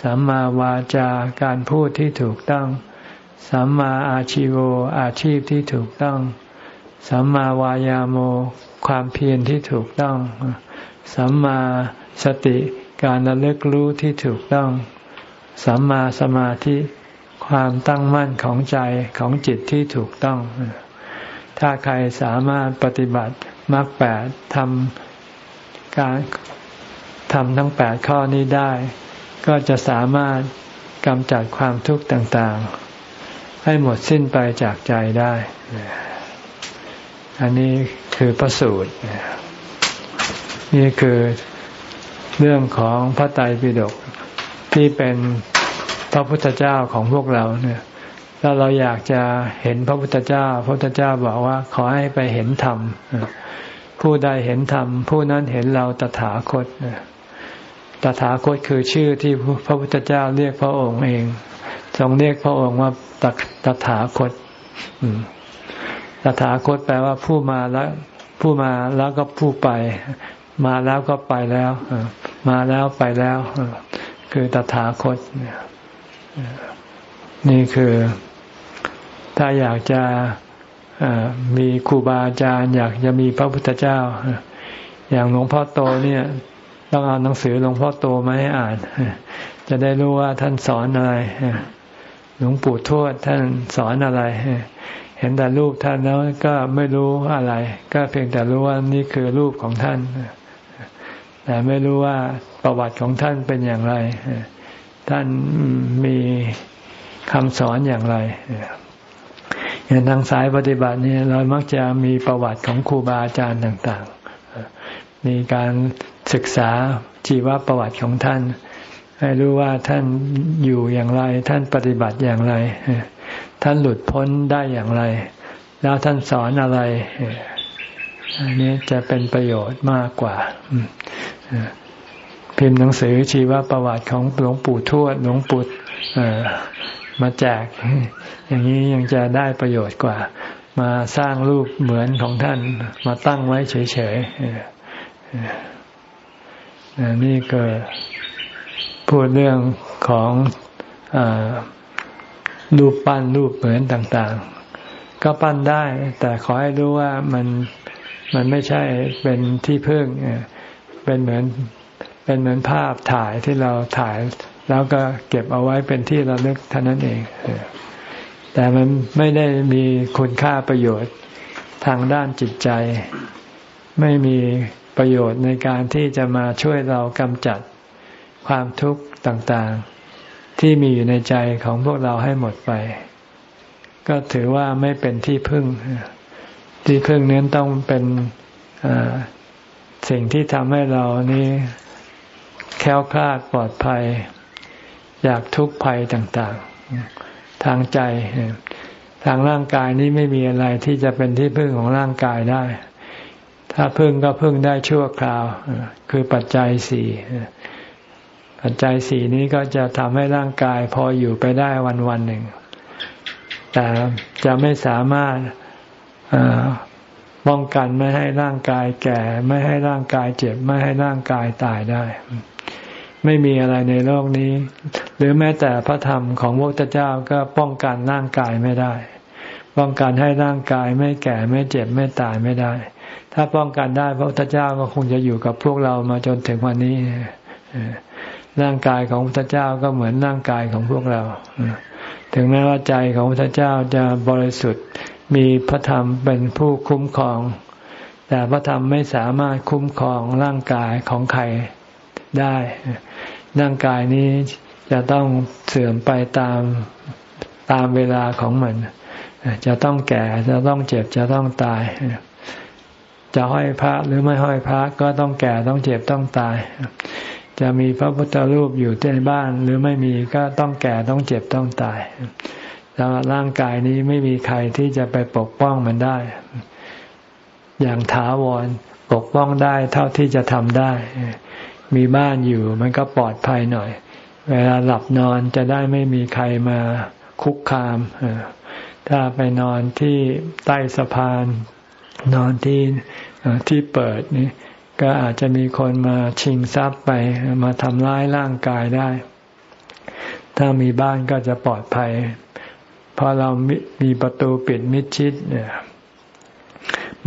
สัมมาวาจาการพูดที่ถูกต้อง สัมมาอาชิโวอาชีพที่ถูกต้อง สัมมาวายาโม ความเพียรที่ถูกต้อง สัมมาสติการระลึกรู้ที่ถูกต้อง สัมมาสมาธิความตั้งมั่นของใจของจิตที่ถูกต้อง ถ้าใครสามารถปฏิบัติมรรคแปดทำการทำทั้งแปดข้อนี้ได้ ก็จะสามารถกำจัดความทุกข์ต่างๆ ให้หมดสิ้นไปจากใจได้ อันนี้คือพระสูตร นี่คือเรื่องของพระไตรปิฎก ที่เป็นพระพุทธเจ้าของพวกเราเนี่ยถ้าเราอยากจะเห็นพระพุทธเจ้า พระพุทธเจ้าบอกว่าขอให้ไปเห็นธรรม ผู้ใดเห็นธรรม ผู้นั้นเห็นเราตถาคตตถาคตคือชื่อที่พระพุทธเจ้าเรียกพระองค์เอง ทรงเรียกพระองค์ว่าตตถาคตตถาคตแปลว่าผู้มาแล้ว ผู้มาแล้วก็ผู้ไป มาแล้วก็ไปแล้ว มาแล้วไปแล้ว คือตถาคตนี่คือถ้าอยากจะมีครูบาอาจารย์อยากจะมีพระพุทธเจ้า อย่างหลวงพ่อโตเนี่ย ต้องเอาหนังสือหลวงพ่อโตมาให้อ่าน จะได้รู้ว่าท่านสอนอะไรหลวงปู่ทวดท่านสอนอะไรเห็นแต่รูปท่านแล้วก็ไม่รู้อะไร ก็เพียงแต่รู้ว่านี่คือรูปของท่าน แต่ไม่รู้ว่าประวัติของท่านเป็นอย่างไร ท่านมีคำสอนอย่างไรอย่างทางสายปฏิบัติเนี่ยเรามักจะมีประวัติของครูบาอาจารย์ต่างๆ มีการศึกษาชีวประวัติของท่าน ให้รู้ว่าท่านอยู่อย่างไร ท่านปฏิบัติอย่างไร ท่านหลุดพ้นได้อย่างไร แล้วท่านสอนอะไร อันนี้จะเป็นประโยชน์มากกว่า พิมพ์หนังสือชีวประวัติของหลวงปู่ทวดหลวงปู่มาแจก อย่างนี้ยังจะได้ประโยชน์กว่า มาสร้างรูปเหมือนของท่านมาตั้งไว้เฉยๆนี่ก็พูดเรื่องของอรูปปั้นรูปเหมือนต่าง ๆ ก็ปั้นได้ แต่ขอให้รู้ว่ามัน มันไม่ใช่เป็นที่พึ่งเป็นเหมือนเป็นเหมือนภาพถ่ายที่เราถ่าย แล้วก็เก็บเอาไว้เป็นที่ระลึกเท่านั้นเองแต่มันไม่ได้มีคุณค่าประโยชน์ทางด้านจิตใจ ไม่มีประโยชน์ในการที่จะมาช่วยเรากำจัดความทุกข์ต่างๆ ที่มีอยู่ในใจของพวกเราให้หมดไป ก็ถือว่าไม่เป็นที่พึ่ง ที่พึ่งนี้ต้องเป็นสิ่งที่ทำให้เรานี้แค้วคลาดปลอดภัยจากทุกภัยต่างๆ ทางใจ ทางร่างกายนี้ไม่มีอะไรที่จะเป็นที่พึ่งของร่างกายได้ ถ้าพึ่งก็พึ่งได้ชั่วคราว คือปัจจัยสี่ปัจจัยสี่นี้ก็จะทำให้ร่างกายพออยู่ไปได้วันวันหนึ่ง แต่จะไม่สามารถ ป้องกันไม่ให้ร่างกายแก่ ไม่ให้ร่างกายเจ็บ ไม่ให้ร่างกายตายได้ ไม่มีอะไรในโลกนี้ หรือแม้แต่พระธรรมของพระพุทธเจ้าก็ป้องกันร่างกายไม่ได้ ป้องกันให้ร่างกายไม่แก่ไม่เจ็บไม่ตายไม่ได้ ถ้าป้องกันได้พระพุทธเจ้าก็คงจะอยู่กับพวกเรามาจนถึงวันนี้ร่างกายของพระพุทธเจ้าก็เหมือนร่างกายของพวกเราถึงแม้ว่าใจของพระพุทธเจ้าจะบริสุทธิ์ มีพระธรรมเป็นผู้คุ้มครอง แต่พระธรรมไม่สามารถคุ้มครองร่างกายของใครได้ ร่างกายนี้จะต้องเสื่อมไปตามตามเวลาของมัน จะต้องแก่จะต้องเจ็บจะต้องตาย จะห้อยพระหรือไม่ห้อยพระก็ต้องแก่ต้องเจ็บต้องตาย จะมีพระพุทธรูปอยู่ในบ้าน หรือไม่มีก็ต้องแก่ต้องเจ็บต้องตาย แต่ร่างกายนี้ไม่มีใครที่จะไปปกป้องมันได้ อย่างถาวรปกป้องได้เท่าที่จะทำได้ มีบ้านอยู่มันก็ปลอดภัยหน่อย เวลาหลับนอนจะได้ไม่มีใครมาคุกคาม ถ้าไปนอนที่ใต้สะพาน นอนที่ที่เปิดนี่ก็อาจจะมีคนมาชิงทรัพย์ไปมาทำร้ายร่างกายได้ ถ้ามีบ้านก็จะปลอดภัย พราะเรามีประตูปิดมิดชิดเนี่ย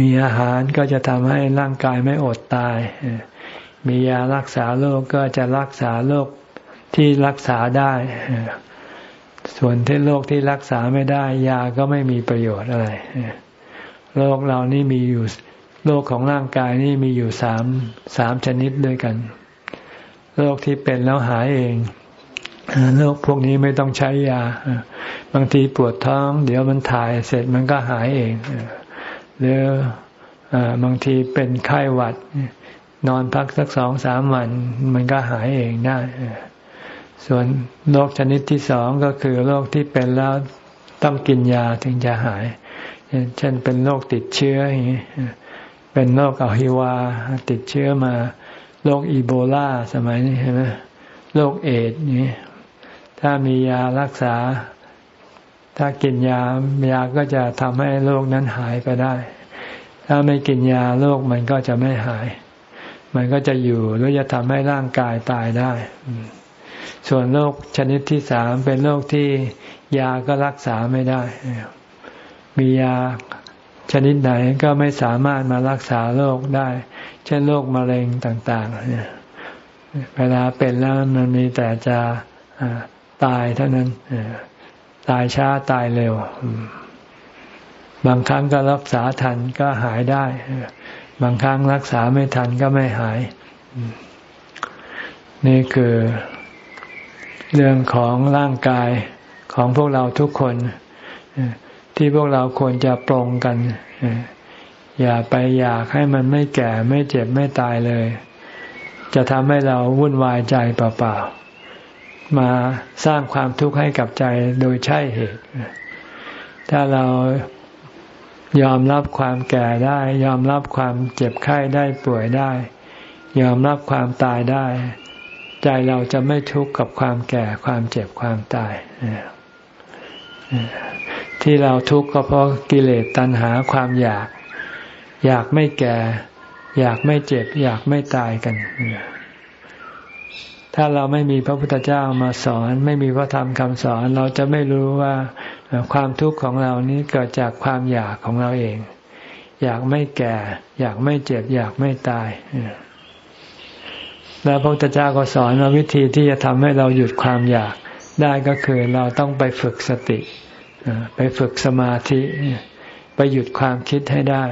มีอาหารก็จะทำให้ร่างกายไม่อดตาย มียารักษาโรคก็จะรักษาโรคที่รักษาได้ ส่วนที่โรคที่รักษาไม่ได้ ยาก็ไม่มีประโยชน์อะไร โรคเรานี่มีอยู่โรคของร่างกายนี่มีอยู่สามสามชนิดด้วยกัน โรคที่เป็นแล้วหายเอง โรคพวกนี้ไม่ต้องใช้ยา บางทีปวดท้อง เดี๋ยวมันถ่ายเสร็จมันก็หายเองหรือบางทีเป็นไข้หวัด นอนพักสักสองสามวัน มันก็หายเองได้ส่วนโรคชนิดที่สองก็คือโรคที่เป็นแล้วต้องกินยาถึงจะหาย เช่นเป็นโรคติดเชื้ออย่างนี้เป็นโรคอัลฮิวา ติดเชื้อมาโรคอีโบลาสมัยนี้ใช่ไหมโรคเอดนี้ ถ้ามียารักษา ถ้ากินยายาก็จะทำให้โรคนั้นหายไปได้ ถ้าไม่กินยาโรคมันก็จะไม่หาย มันก็จะอยู่หรือจะทำให้ร่างกายตายได้ ส่วนโรคชนิดที่สามเป็นโรคที่ยาก็รักษาไม่ได้ มียาชนิดไหนก็ไม่สามารถมารักษาโรคได้ เช่นโรคมะเร็งต่าง ๆเวลาเป็นแล้วมันมีแต่จะ ตายเท่านั้นตายช้าตายเร็ว บางครั้งก็รักษาทันก็หายได้ บางครั้งรักษาไม่ทันก็ไม่หาย นี่คือเรื่องของร่างกายของพวกเราทุกคนที่พวกเราควรจะปรงกัน อย่าไปอยากให้มันไม่แก่ไม่เจ็บไม่ตายเลย จะทำให้เราวุ่นวายใจเปล่าๆ มาสร้างความทุกข์ให้กับใจโดยใช่เหตุ ถ้าเรายอมรับความแก่ได้ ยอมรับความเจ็บไข้ได้ป่วยได้ ยอมรับความตายได้ ใจเราจะไม่ทุกข์กับความแก่ความเจ็บความตาย ที่เราทุกข์ก็เพราะกิเลสตัณหาความอยาก อยากไม่แก่ อยากไม่เจ็บ อยากไม่ตายกัน ถ้าเราไม่มีพระพุทธเจ้ามาสอน ไม่มีพระธรรมคำสอน เราจะไม่รู้ว่าความทุกข์ของเรานี้เกิดจากความอยากของเราเอง อยากไม่แก่ อยากไม่เจ็บ อยากไม่ตาย แล้วพระพุทธเจ้าก็สอนว่าวิธีที่จะทำให้เราหยุดความอยากได้ก็คือเราต้องไปฝึกสติไปฝึกสมาธิ ไปหยุดความคิดให้ได้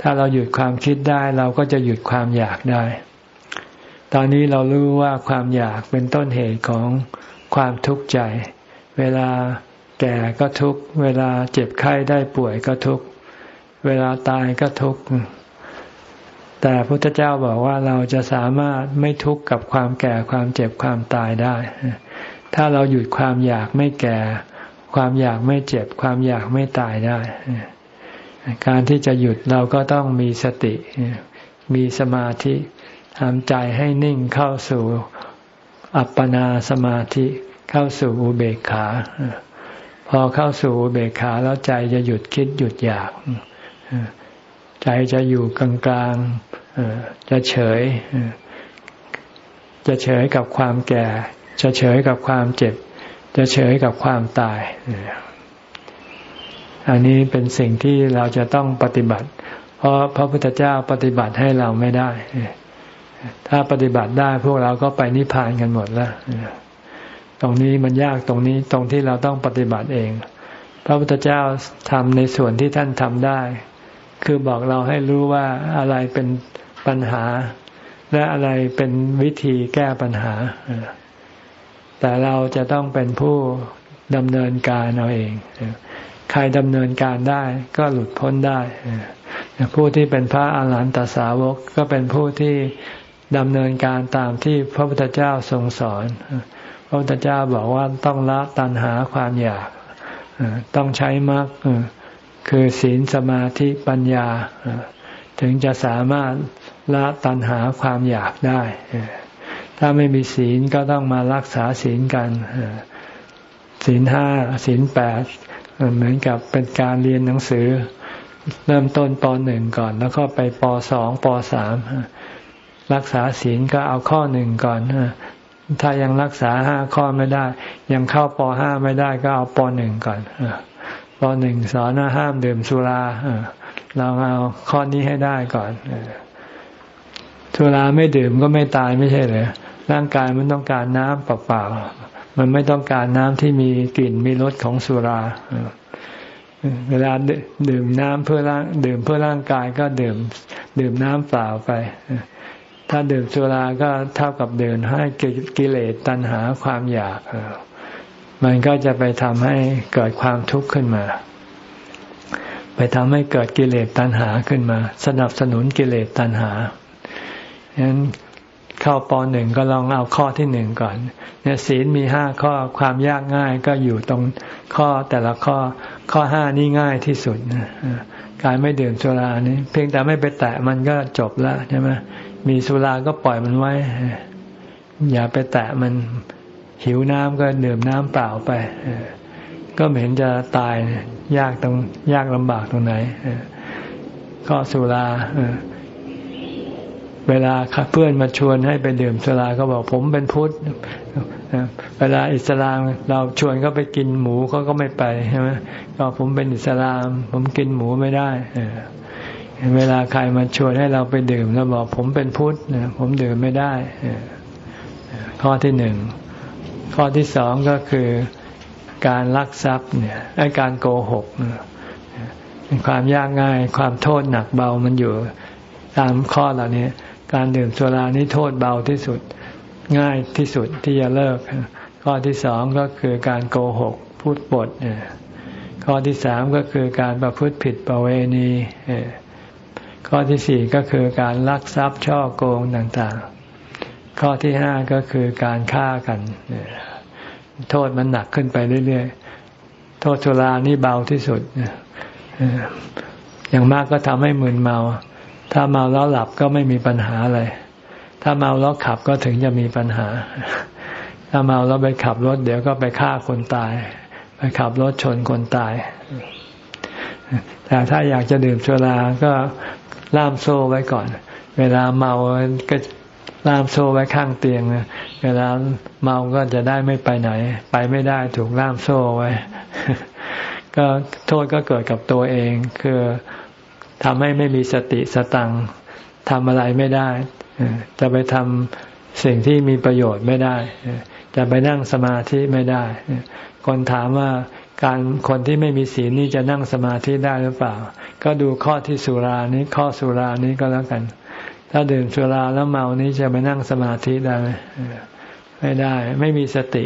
ถ้าเราหยุดความคิดได้ เราก็จะหยุดความอยากได้ ตอนนี้เรารู้ว่าความอยากเป็นต้นเหตุของความทุกข์ใจ เวลาแก่ก็ทุกข์ เวลาเจ็บไข้ได้ป่วยก็ทุกข์ เวลาตายก็ทุกข์ แต่พระพุทธเจ้าบอกว่าเราจะสามารถไม่ทุกข์กับความแก่ความเจ็บความตายได้ ถ้าเราหยุดความอยากไม่แก่ ความอยากไม่เจ็บ ความอยากไม่ตายได้ การที่จะหยุดเราก็ต้องมีสติ มีสมาธิ ทำใจให้นิ่งเข้าสู่อัปปนาสมาธิเข้าสู่อุเบกขา พอเข้าสู่อุเบกขาแล้วใจจะหยุดคิดหยุดอยาก ใจจะอยู่กลางๆจะเฉย จะเฉยกับความแก่ จะเฉยกับความเจ็บ จะเฉยกับความตาย อันนี้เป็นสิ่งที่เราจะต้องปฏิบัติ เพราะพระพุทธเจ้าปฏิบัติให้เราไม่ได้ ถ้าปฏิบัติได้พวกเราก็ไปนิพพานกันหมดแล้วตรงนี้มันยากตรงนี้ตรงที่เราต้องปฏิบัติเอง พระพุทธเจ้าทำในส่วนที่ท่านทำได้ คือบอกเราให้รู้ว่าอะไรเป็นปัญหา และอะไรเป็นวิธีแก้ปัญหา แต่เราจะต้องเป็นผู้ดำเนินการเอาเอง ใครดำเนินการได้ก็หลุดพ้นได้ ผู้ที่เป็นพระอาหารหันตสาวกก็เป็นผู้ที่ ดำเนินการตามที่พระพุทธเจ้าทรงสอน พระพุทธเจ้าบอกว่าต้องละตัณหาความอยาก ต้องใช้มรรคคือศีลสมาธิปัญญา ถึงจะสามารถละตัณหาความอยากได้ ถ้าไม่มีศีลก็ต้องมารักษาศีลกัน ศีลห้าศีลแปดเหมือนกับเป็นการเรียนหนังสือ เริ่มต้นปหนึ่งก่อน แล้วก็ไปปสองปสาม รักษาศีลก็เอาข้อหนึ่งก่อนถ้ายังรักษาห้าข้อไม่ได้ ยังเข้าปห้าไม่ได้ก็เอาปหนึ่งก่อนปหนึ่งสอนห้ามดื่มสุราเราเอาข้อนี้ให้ได้ก่อนสุราไม่ดื่มก็ไม่ตายไม่ใช่เหรอร่างกายมันต้องการน้ำเปล่าๆมันไม่ต้องการน้ำที่มีกลิ่นมีรสของสุราเวลาดื่มน้ำเพื่อร่างดื่มเพื่อร่างกายก็ดื่ม ดื่มน้ำเปล่าไป ถ้าดื่มสุราก็เท่ากับดื่มให้กิเลสตัณหาความอยาก มันก็จะไปทำให้เกิดความทุกข์ขึ้นมา ไปทำให้เกิดกิเลสตัณหาขึ้นมา สนับสนุนกิเลสตัณหาฉะนั้นเข้าปหนึ่งก็ลองเอาข้อที่หนึ่งก่อนเนี่ยศีลมีห้าข้อความยากง่ายก็อยู่ตรงข้อแต่ละข้อข้อห้านี่ง่ายที่สุดการไม่ดื่มสุรานี่เพียงแต่ไม่ไปแตะมันก็จบแล้วใช่ไหม มีสุราก็ปล่อยมันไว้ อย่าไปแตะมันหิวน้ำก็ดื่มน้ำเปล่าไป ก็เหม็นจะตายยากตรงยากลำบากตรงไหนก็สุราเวลาเพื่อนมาชวนให้ไปดื่มสุราก็บอกผมเป็นพุทธเวลาอิสลามเราชวนเขาไปกินหมูเขาก็ไม่ไปใช่ไหมก็ผมเป็นอิสลาม ผมกินหมูไม่ได้ เวลาใครมาชวนให้เราไปดื่มเราบอกผมเป็นพุทธผมดื่มไม่ได้ ข้อที่หนึ่ง ข้อที่สองก็คือการลักทรัพย์เนี่ยไอการโกหกความยากง่ายความโทษหนักเบามันอยู่ตามข้อเหล่านี้การดื่มสุรานี้โทษเบาที่สุดง่ายที่สุดที่จะเลิก ข้อที่สองก็คือการโกหกพูดปดข้อที่สามก็คือการประพฤติผิดประเวณี ข้อที่สี่ก็คือการลักทรัพย์ช่อโกงต่างๆ ข้อที่ห้าก็คือการฆ่ากัน โทษมันหนักขึ้นไปเรื่อยๆ โทษสุรานี่เบาที่สุดอย่างมากก็ทำให้มึนเมา ถ้าเมาแล้วหลับก็ไม่มีปัญหาอะไร ถ้าเมาแล้วขับก็ถึงจะมีปัญหา ถ้าเมาแล้วไปขับรถ เดี๋ยวก็ไปฆ่าคนตาย ไปขับรถชนคนตายแต่ถ้าอยากจะดื่มสุราก็ ล่ามโซ่ไว้ก่อน เวลาเมาก็ล่ามโซ่ไว้ข้างเตียงเวลาเมาก็จะได้ไม่ไปไหน ไปไม่ได้ถูกล่ามโซ่ไว้ ก็โทษก็เกิดกับตัวเอง คือทำให้ไม่มีสติสตังทำอะไรไม่ได้ จะไปทำสิ่งที่มีประโยชน์ไม่ได้ จะไปนั่งสมาธิไม่ได้ คนถามว่า การคนที่ไม่มีศีลนี่จะนั่งสมาธิได้หรือเปล่า ก็ดูข้อที่สุรานี้ข้อสุรานี้ก็แล้วกัน ถ้าดื่มสุราแล้วเมานี้จะไปนั่งสมาธิได้ไหมไม่ได้ ไม่มีสติ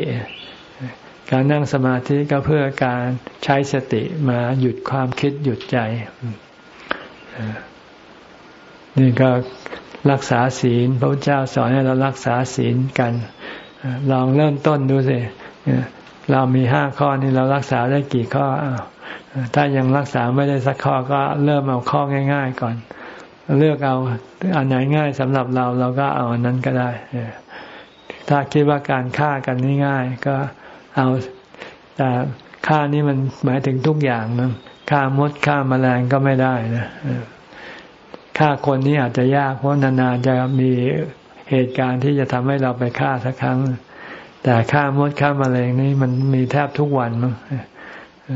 การนั่งสมาธิก็เพื่อการใช้สติมาหยุดความคิดหยุดใจ นี่ก็รักษาศีล พระพุทธเจ้าสอนให้เรารักษาศีลกัน ลองเริ่มต้นดูสิ เรามีห้าข้อนี้เรารักษาได้กี่ข้อถ้ายังรักษาไม่ได้สักข้อก็เริ่มเอาข้อง่าย ๆ ก่อน เลือกเอาอันไหนง่ายสำหรับเราเราก็เอาอันนั้นก็ได้ถ้าคิดว่าการฆ่ากันนี่ง่าย ก็เอาแต่ฆ่านี่มันหมายถึงทุกอย่างนะฆ่ามดฆ่ามาแมลงก็ไม่ได้นะฆ่าคนนี้อาจจะยากเพราะนานๆจะมีเหตุการณ์ที่จะทำให้เราไปฆ่าสักครั้ง แต่ฆ่ามดฆ่ามาแมลงนี่มันมีแทบทุกวันมั้ง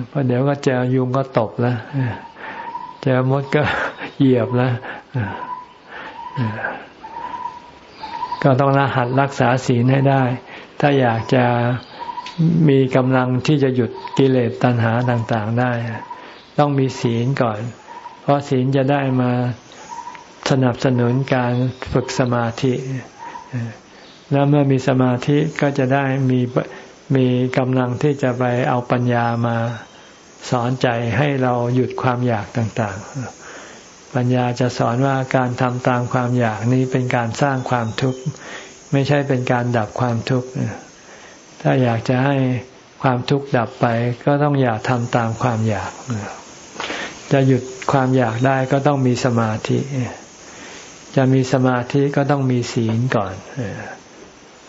เพราะเดี๋ยวก็เจอยุงก็ตบแล้วเจอมดก็เหยียบแล้วก็ต้องรหัดรักษาศีลให้ได้ ถ้าอยากจะมีกำลังที่จะหยุดกิเลสตัณหาต่างๆได้ ต้องมีศีลก่อน เพราะศีลจะได้มาสนับสนุนการฝึกสมาธิ แล้วเมื่อมีสมาธิก็จะได้มีมีกำลังที่จะไปเอาปัญญามาสอนใจให้เราหยุดความอยากต่างๆ ปัญญาจะสอนว่าการทำตามความอยากนี้เป็นการสร้างความทุกข์ ไม่ใช่เป็นการดับความทุกข์ ถ้าอยากจะให้ความทุกข์ดับไปก็ต้องอย่าทำตามความอยาก จะหยุดความอยากได้ก็ต้องมีสมาธิ จะมีสมาธิก็ต้องมีศีลก่อน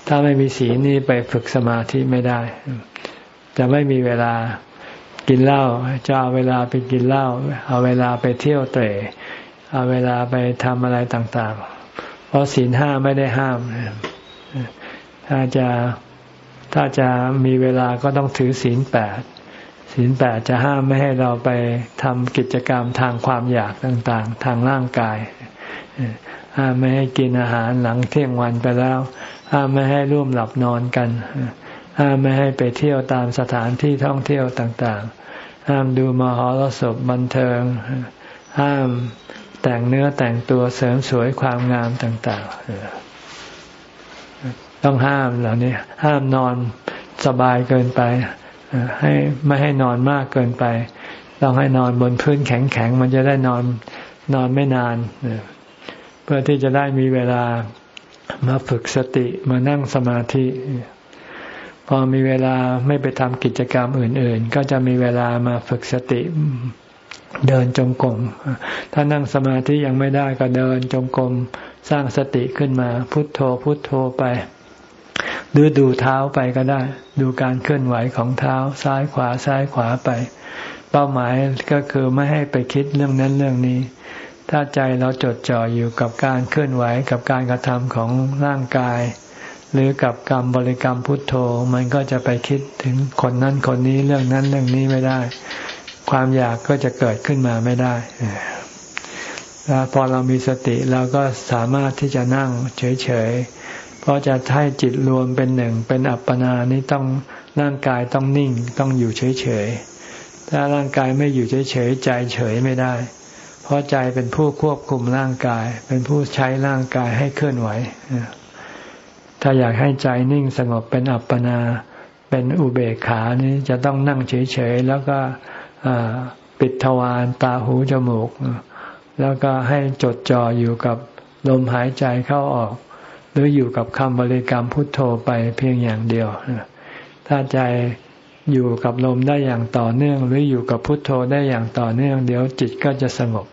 ถ้าไม่มีศีลนี่ไปฝึกสมาธิไม่ได้ จะไม่มีเวลากินเหล้าจะเอาเวลาไปกินเหล้าเอาเวลาไปเที่ยวเตะเอาเวลาไปทำอะไรต่าง ๆ เพราะศีลห้าไม่ได้ห้าม ถ้าจะถ้าจะมีเวลาก็ต้องถือศีลแปดศีลแปดจะห้ามไม่ให้เราไปทำกิจกรรมทางความอยากต่าง ๆ ทางร่างกาย ห้ามไม่ให้กินอาหารหลังเที่ยงวันไปแล้ว ห้ามไม่ให้ร่วมหลับนอนกัน ห้ามไม่ให้ไปเที่ยวตามสถานที่ท่องเที่ยวต่างๆ ห้ามดูมหรสพบันเทิง ห้ามแต่งเนื้อแต่งตัวเสริมสวยความงามต่างๆ ต้องห้ามเหล่านี้ ห้ามนอนสบายเกินไป ให้ไม่ให้นอนมากเกินไป ต้องให้นอนบนพื้นแข็งๆ มันจะได้นอนนอนไม่นาน เพื่อที่จะได้มีเวลามาฝึกสติมานั่งสมาธิ พอมีเวลาไม่ไปทำกิจกรรมอื่น ๆ ก็จะมีเวลามาฝึกสติเดินจงกรม ถ้านั่งสมาธิยังไม่ได้ก็เดินจงกรมสร้างสติขึ้นมา พุทโธพุทโธไป หรือดูเท้าไปก็ได้ ดูการเคลื่อนไหวของเท้าซ้ายขวาซ้ายขวาไป เป้าหมายก็คือไม่ให้ไปคิดเรื่องนั้นเรื่องนี้ ถ้าใจเราจดจ่ออยู่กับการเคลื่อนไหวกับการกระทำของร่างกาย หรือกับกรรมบริกรรมพุทโธ มันก็จะไปคิดถึงคนนั้นคนนี้เรื่องนั้นเรื่องนี้ไม่ได้ ความอยากก็จะเกิดขึ้นมาไม่ได้แล้วพอเรามีสติเราก็สามารถที่จะนั่งเฉยๆ เพราะจะให้จิตรวมเป็นหนึ่งเป็นอัปปนานี้ต้องร่างกายต้องนิ่งต้องอยู่เฉยๆ ถ้าร่างกายไม่อยู่เฉยๆ ใจเฉยไม่ได้ เพราะใจเป็นผู้ควบคุมร่างกาย เป็นผู้ใช้ร่างกายให้เคลื่อนไหว ถ้าอยากให้ใจนิ่งสงบเป็นอัปปนา เป็นอุเบกขานี้จะต้องนั่งเฉยๆ แล้วก็ปิดทวารตาหูจมูก แล้วก็ให้จดจ่ออยู่กับลมหายใจเข้าออก หรืออยู่กับคำบริกรรมพุทโธไปเพียงอย่างเดียว ถ้าใจอยู่กับลมได้อย่างต่อเนื่อง หรืออยู่กับพุทโธได้อย่างต่อเนื่อง เดี๋ยวจิตก็จะสงบ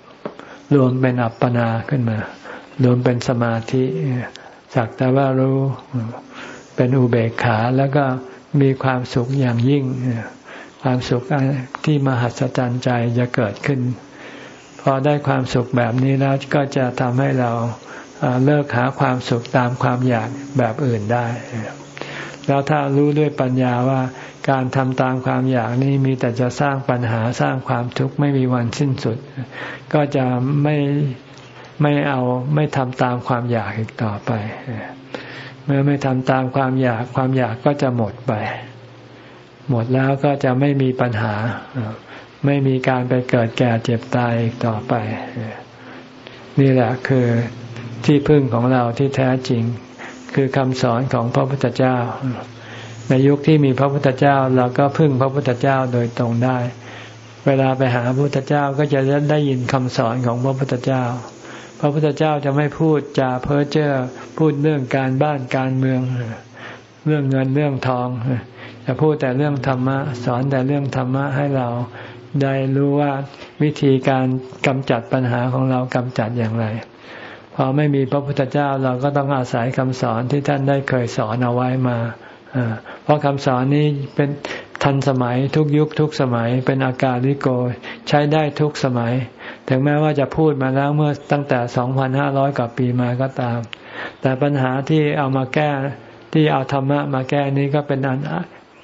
รวมเป็นอัปปนาขึ้นมา รวมเป็นสมาธิสักแต่ว่ารู้เป็นอุเบกขาแล้วก็มีความสุขอย่างยิ่ง ความสุขที่มหัศจรรย์ใจจะเกิดขึ้น พอได้ความสุขแบบนี้แล้วก็จะทำให้เราเลิกหาความสุขตามความอยากแบบอื่นได้ แล้วถ้ารู้ด้วยปัญญาว่า การทำตามความอยากนี้มีแต่จะสร้างปัญหาสร้างความทุกข์ไม่มีวันสิ้นสุด ก็จะไม่ไม่เอาไม่ทำตามความอยากอีกต่อไป เมื่อไม่ทำตามความอยากความอยากก็จะหมดไป หมดแล้วก็จะไม่มีปัญหา ไม่มีการไปเกิดแก่เจ็บตายอีกต่อไป นี่แหละคือที่พึ่งของเราที่แท้จริง คือคำสอนของพระพุทธเจ้า ในยุคที่มีพระพุทธเจ้าเราก็พึ่งพระพุทธเจ้าโดยตรงได้ เวลาไปหาพระพุทธเจ้าก็จะได้ยินคำสอนของพระพุทธเจ้า พระพุทธเจ้าจะไม่พูดจาเพ้อเจ้อพูดเรื่องการบ้านการเมือง เรื่องเงินเรื่องทอง จะพูดแต่เรื่องธรรมะ สอนแต่เรื่องธรรมะให้เราได้รู้ว่าวิธีการกำจัดปัญหาของเรากำจัดอย่างไรพอไม่มีพระพุทธเจ้าเราก็ต้องอาศัยคำสอนที่ท่านได้เคยสอนเอาไว้มา เพราะคำสอนนี้เป็นทันสมัยทุกยุคทุกสมัย เป็นอาการลิโกใช้ได้ทุกสมัย ถึงแม้ว่าจะพูดมาแล้วเมื่อตั้งแต่สองพันห้าร้อยกว่าปีมาก็ตาม แต่ปัญหาที่เอามาแก้ที่เอาธรรมะมาแก้นี้ก็เป็นอัน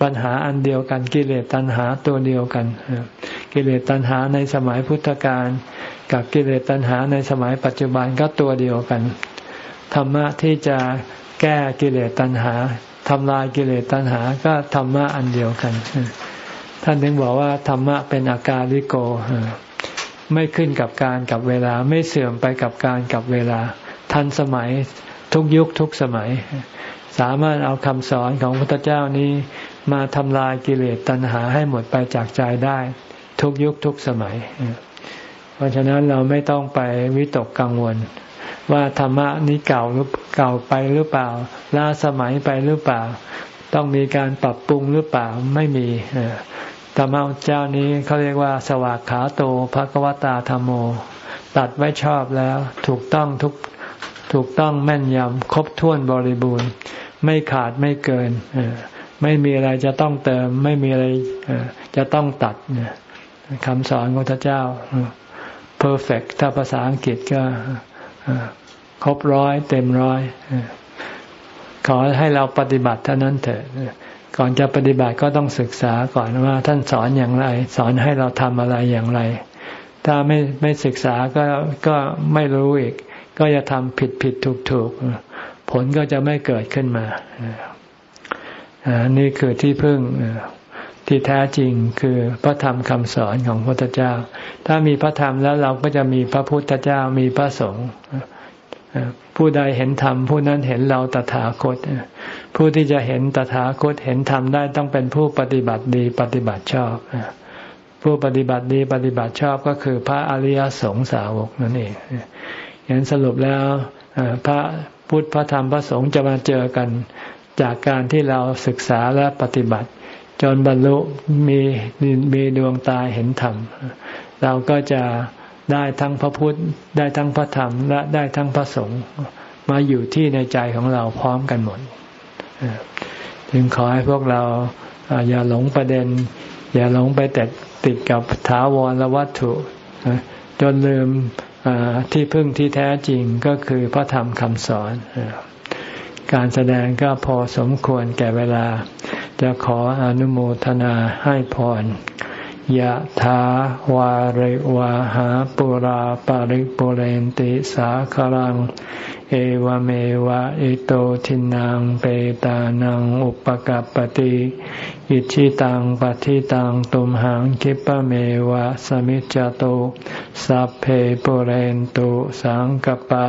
ปัญหาอันเดียวกันกิเลสตัณหาตัวเดียวกัน กิเลสตัณหาในสมัยพุทธกาลกับกิเลสตัณหาในสมัยปัจจุบันก็ตัวเดียวกัน ธรรมะที่จะแก้กิเลสตัณหา ทำลายกิเลสตัณหาก็ธรรมะอันเดียวกัน ท่านถึงบอกว่าธรรมะเป็นอาการลิโก ไม่ขึ้นกับการกับเวลา ไม่เสื่อมไปกับการกับเวลา ทันสมัยทุกยุคทุกสมัย สามารถเอาคำสอนของพระพุทธเจ้านี้มาทำลายกิเลสตัณหาให้หมดไปจากใจได้ ทุกยุคทุกสมัย เพราะฉะนั้นเราไม่ต้องไปวิตกกังวล ว่าธรรมะนี้เก่าหรือเก่าไปหรือเปล่า ล้าสมัยไปหรือเปล่า ต้องมีการปรับปรุงหรือเปล่าไม่มีธรรมะเจ้านี้เขาเรียกว่า สวากขาโตภะกวตาธรรมโม ตัดไว้ชอบแล้ว ถูกต้องทุกถูกต้องแม่นยำครบถ้วนบริบูรณ์ ไม่ขาดไม่เกินไม่มีอะไรจะต้องเติม ไม่มีอะไรจะต้องตัดคำสอนของพระเจ้า perfect ถ้าภาษาอังกฤษก็ ครบร้อยเต็มร้อยขอให้เราปฏิบัติเท่านั้นเถอะก่อนจะปฏิบัติก็ต้องศึกษาก่อนว่าท่านสอนอย่างไร สอนให้เราทำอะไรอย่างไร ถ้าไม่ไม่ศึกษาก็ก็ไม่รู้อีก ก็จะทำผิดผิดถูกถูกผลก็จะไม่เกิดขึ้นมานี่คือที่พึ่ง ที่แท้จริงคือพระธรรมคำสอนของพระพุทธเจ้า ถ้ามีพระธรรมแล้วเราก็จะมีพระพุทธเจ้ามีพระสงฆ์ผู้ใดเห็นธรรมผู้นั้นเห็นเราตถาคต ผู้ที่จะเห็นตถาคตเห็นธรรมได้ต้องเป็นผู้ปฏิบัติดีปฏิบัติชอบผู้ปฏิบัติดีปฏิบัติชอบก็คือพระอริยสงสาวกนั่นเองอย่างสรุปแล้วพระพุทธพระธรรมพระสงฆ์จะมาเจอกันจากการที่เราศึกษาและปฏิบัติ จนบรรลุมีมีดวงตาเห็นธรรม เราก็จะได้ทั้งพระพุทธได้ทั้งพระธรรม และได้ทั้งพระสงฆ์มาอยู่ที่ในใจของเราพร้อมกันหมดจึงขอให้พวกเราอย่าหลงประเด็น อย่าหลงไปแต่ติดกับถาวรวัตถุจนลืมที่พึ่งที่แท้จริงก็คือพระธรรมคำสอน การแสดงก็พอสมควรแก่เวลา จะขออนุโมทนาให้พรยะถาวาริวาหาปุราปาริปุเรนติสาคลัง เอวเมวะอิโตทินังเปตานังอุปกัปติอิชิตังปฏิตังตุมหังคิปะเมวะสมิจจโตสัพเพปุเรนตุสังกปา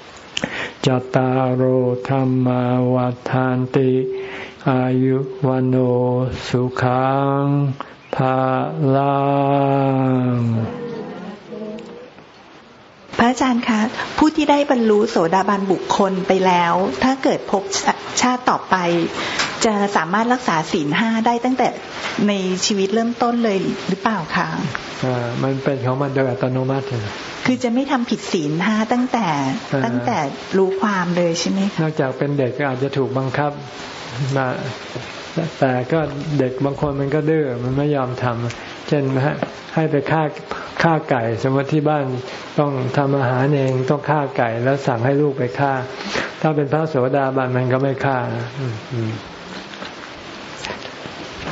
จตารโหธรรมวัทานติ อายุวันโอสุขังภาลัง พระอาจารย์คะ ผู้ที่ได้บรรลุโสดาบันบุคคลไปแล้ว ถ้าเกิดพบชาติต่อไป จะสามารถรักษาศีลห้าได้ตั้งแต่ในชีวิตเริ่มต้นเลยหรือเปล่าคะอ่ามันเป็นของมันโดยอัตโนมัติคือจะไม่ทำผิดศีลห้าตั้งแต่ตั้งแต่รู้ความเลยใช่ไหมคะนอกจากเป็นเด็กก็อาจจะถูกบังคับ มาแต่ก็เด็กบางคนมันก็ดื้อมันไม่ยอมทำเช่นให้ไปฆ่าฆ่าไก่ สมมติที่บ้านต้องทำอาหารเองต้องฆ่าไก่ แล้วสั่งให้ลูกไปฆ่า ถ้าเป็นพระโสดาบันมันก็ไม่ฆ่า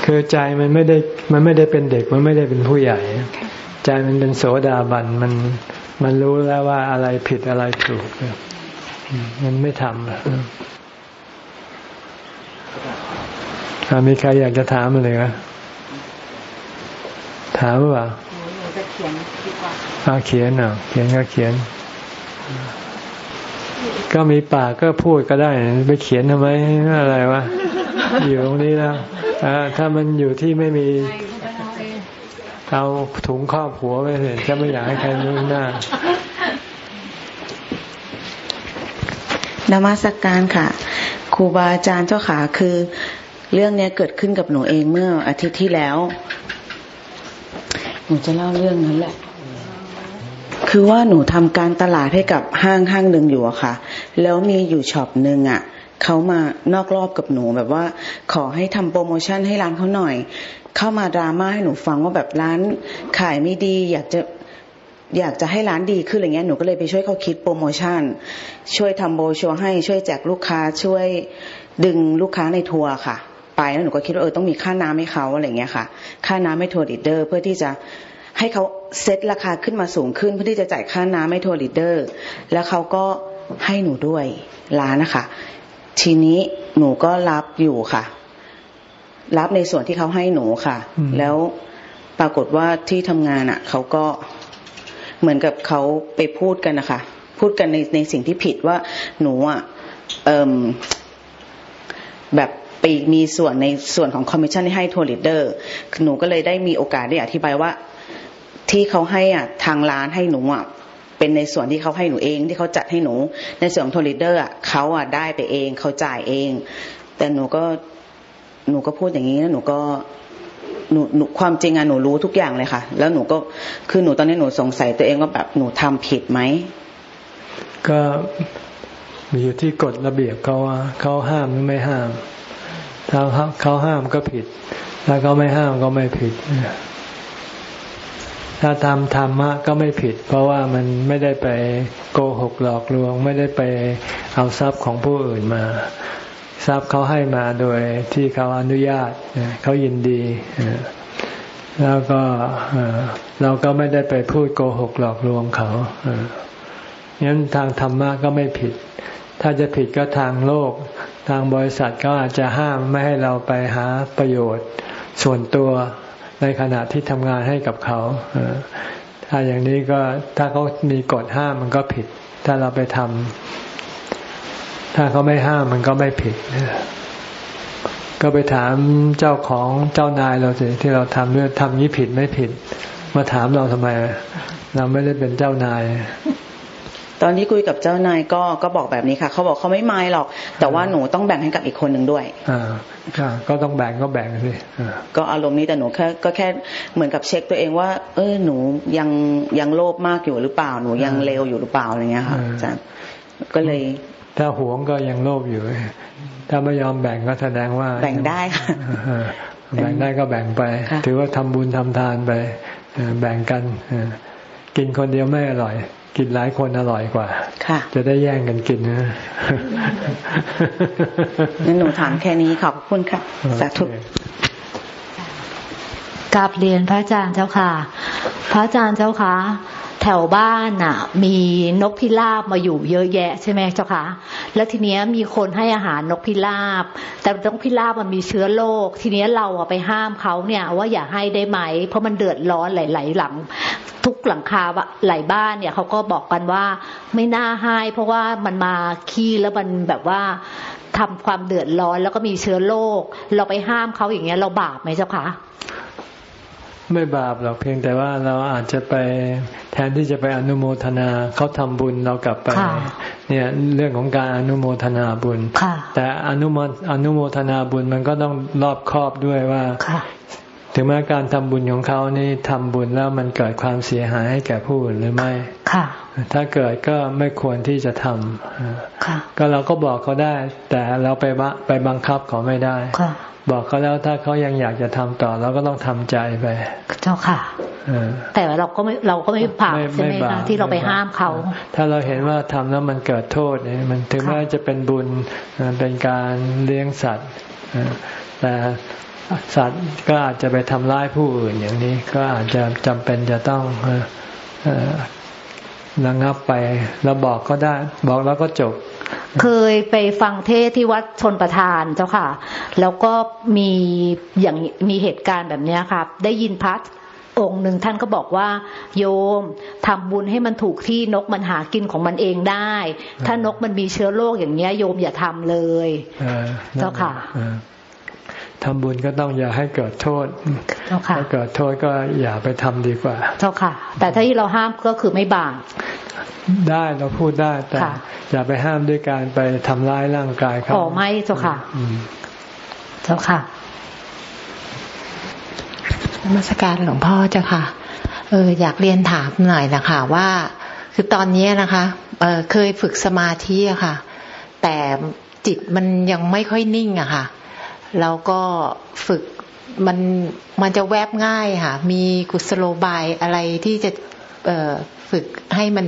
คือใจมันไม่ได้มันไม่ได้เป็นเด็กมันไม่ได้เป็นผู้ใหญ่ ใจมันเป็นโสดาบันมันมันรู้แล้วว่าอะไรผิดอะไรถูกมันไม่ทำ มีใครอยากจะถามอะไรไหมถามว่าจะเขียนดีกว่าเขียนอะเขียนก็เขียน ก็มีปากก็พูดก็ได้ ไปเขียนทำไมอะไรวะ อยู่ตรงนี้แล้วถ้ามันอยู่ที่ไม่มี เอาถุงครอบหัวไปเลยจะไม่อยากให้ใครรู้หน้านมัสกการค่ะค รูบาอาจารย์เจ้าขาคือ เรื่องนี้เกิดขึ้นกับหนูเองเมื่ออาทิตย์ที่แล้ว หนูจะเล่าเรื่องนั้นแหละ คือว่าหนูทำการตลาดให้กับห้างห้างหนึ่งอยู่อะค่ะ แล้วมีอยู่ช็อปหนึ่งอะเขามานอกรอบกับหนูแบบว่า ขอให้ทำโปรโมชั่นให้ร้านเขาหน่อย เข้ามาดราม่าให้หนูฟังว่าแบบร้านขายไม่ดี อยากจะ อยากจะให้ร้านดีขึ้นอะไรเงี้ยหนูก็เลยไปช่วยเขาคิดโปรโมชั่น ช่วยทำโบรชัวร์ให้ช่วยแจกลูกค้าช่วยดึงลูกค้าในทัวร์ค่ะ ไปแล้วหนูก็คิดว่าเออต้องมีค่าน้ำให้เขาอะไรเงี้ยค่ะ ค่าน้ำให้ tour leader เพื่อที่จะให้เขาเซ็ตราคาขึ้นมาสูงขึ้นเพื่อที่จะจ่ายค่าน้ำให้ tour leader แล้วเขาก็ให้หนูด้วยร้านนะคะ ทีนี้หนูก็รับอยู่ค่ะ รับในส่วนที่เขาให้หนูค่ะ แล้วปรากฏว่าที่ทำงานอะเขาก็ เหมือนกับเขาไปพูดกันนะคะพูดกันในในสิ่งที่ผิดว่าหนูอะเอ่มแบบไปมีส่วนในส่วนของคอมมิชชั่นที่ให้ tour leader หนูก็เลยได้มีโอกาสได้อธิบายว่า ที่เขาให้อะทางร้านให้หนูอะเป็นในส่วนที่เขาให้หนูเองที่เขาจัดให้หนู ในส่วนของ tour leader อะเขาอะได้ไปเองเขาจ่ายเอง แต่หนูก็หนูก็พูดอย่างนี้แล้วหนูก็ หนูหนูความจริงอะหนูรู้ทุกอย่างเลยค่ะ แล้วหนูก็คือหนูตอนนี้หนูสงสัยตัวเองว่าแบบหนูทำผิดไหมก็มีอยู่ที่กฎระเบียบเขาว่าเขาห้ามหรือไม่ห้าม ถ้าเขาห้ามก็ผิด ถ้าเขาไม่ห้ามก็ไม่ผิด ถ้าทำธรรมะก็ไม่ผิด เพราะว่ามันไม่ได้ไปโกหกหลอกลวง ไม่ได้ไปเอาทรัพย์ของผู้อื่นมา ทรัพย์เขาให้มาโดยที่เขาอนุญาตเขายินดี แล้วก็เราก็ไม่ได้ไปพูดโกหกหลอกลวงเขางั้นทางธรรมะก็ไม่ผิด ถ้าจะผิดก็ทางโลก ทางบริษัทก็อาจจะห้ามไม่ให้เราไปหาประโยชน์ ส่วนตัวในขณะที่ทำงานให้กับเขา ถ้าอย่างนี้ก็ถ้าเขามีกฎห้ามมันก็ผิด ถ้าเราไปทำ ถ้าเขาไม่ห้ามมันก็ไม่ผิด ก็ไปถามเจ้าของเจ้านายเราสิที่เราทำเรื่องทำนี้ผิดไม่ผิด มาถามเราทำไม เราไม่ได้เป็นเจ้านายตอนที่คุยกับเจ้านายก็ก็บอกแบบนี้ค่ะเขาบอกเขาไม่ไม่หรอก แต่ว่าหนูต้องแบ่งให้กับอีกคนหนึ่งด้วยอ่าก็ต้องแบ่งก็แบ่งสิก็อารมณ์นี้แต่หนูแค่ก็แค่เหมือนกับเช็คตัวเองว่า เออหนูยังยังโลภมากอยู่หรือเปล่าหนูยังเลวอยู่หรือเปล่าอะไรเงี้ยค่ะอาจารย์ก็เลย ถ้าหวงก็ยังโลภอยู่ ถ้าไม่ยอมแบ่งก็แสดงว่า แบ่งได้ค่ะแบ่งได้ก็แบ่งไป ถือว่าทำบุญทำทานไปแบ่งกันกินคนเดียวไม่อร่อย กินหลายคนอร่อยกว่าค่ะจะได้แย่งกันกินนะงั้นหนูถามแค่นี้ขอบคุณค่ะสาธุกราบเรียนพระอาจารย์เจ้าค่ะ พระอาจารย์เจ้าค่ะ แถวบ้านน่ะ มีนกพิราบมาอยู่เยอะแยะใช่ไหมเจ้าคะแล้วทีเนี้ยมีคนให้อาหารนกพิราบ แต่นกพิราบมันมีเชื้อโรคทีเนี้ยเราอะไปห้ามเขาเนี่ย ว่าอย่าให้ได้ไหม เพราะมันเดือดร้อนหลาย ๆ หลัง ทุกหลังคาหลายบ้านเนี่ยเขาก็บอกกันว่าไม่น่าให้เพราะว่ามันมาขี้แล้วมันแบบว่าทำความเดือดร้อนแล้วก็มีเชื้อโรคเราไปห้ามเขาอย่างเงี้ยเราบาปไหมเจ้าคะ ไม่บาปหรอกเพียงแต่ว่าเราอาจจะไปแทนที่จะไปอนุโมทนาเขาทำบุญเรากลับไปค่ะเนี่ยเรื่องของการอนุโมทนาบุญค่ะแต่อนุโมอนุโมทนาบุญมันก็ต้องรอบครอบด้วยว่าค่ะถึงแม้การทำบุญของเขานี่ทำบุญแล้วมันเกิดความเสียหายให้แก่ผู้อื่นหรือไม่ค่ะ ถ้าเกิดก็ไม่ควรที่จะทำค่ะก็เราก็บอกเขาได้ แต่เราไปบะไปบังคับเขาไม่ได้ค่ะ บอกเขาแล้วถ้าเขายังอยากจะทำต่อเราก็ต้องทำใจไป เจ้าค่ะเออแต่เราก็ไม่เราก็ไม่บาปไม่ใช่ไหมไม่บาคะปที่เราไปไม่บาปห้ามเขา ถ้าเราเห็นว่าทำแล้วมันเกิดโทษเนี่ยมันถึงค่ะแม้จะเป็นบุญเอ่อเป็นการเลี้ยงสัตว์เอ่อแต่สัตว์ก็อาจจะไปทำร้ายผู้อื่นอย่างนี้ ก็อาจจะจำเป็นจะต้องเอ่อเอ่อระงับไปเราบอกก็ได้ บอกแล้วก็จบ เคยไปฟังเทศน์ที่วัดชนประทานเจ้าค่ะ แล้วก็มีอย่างมีเหตุการณ์แบบเนี้ยครับ ได้ยินพระองค์หนึ่งท่านก็บอกว่า โยมทำบุญให้มันถูกที่นกมันหากินของมันเองได้ ถ้านกมันมีเชื้อโรคอย่างเนี้ยโยมอย่าทำเลยเออเจ้าค่ะเออ ทำบุญก็ต้องอย่าให้เกิดโทษเจ้าค่ะถ้าเกิดโทษก็อย่าไปทำดีกว่า เจ้าค่ะ แต่ถ้าที่เราห้ามก็คือไม่บาปได้เราพูดได้แต่ค่ะอย่าไปห้ามด้วยการไปทำร้ายร่างกายเขาอ๋อไม่เจ้าค่ะอืมเจ้าค่ะนมัสการหลวงพ่อเจ้าค่ะ เอออยากเรียนถามหน่อยนะคะว่า คือตอนนี้นะคะเออเคยฝึกสมาธิอะค่ะ แต่จิตมันยังไม่ค่อยนิ่งอะค่ะ แล้วก็ฝึกมันมันจะแวบง่ายค่ะ มีกุศโลบายอะไรที่จะเออฝึกให้มัน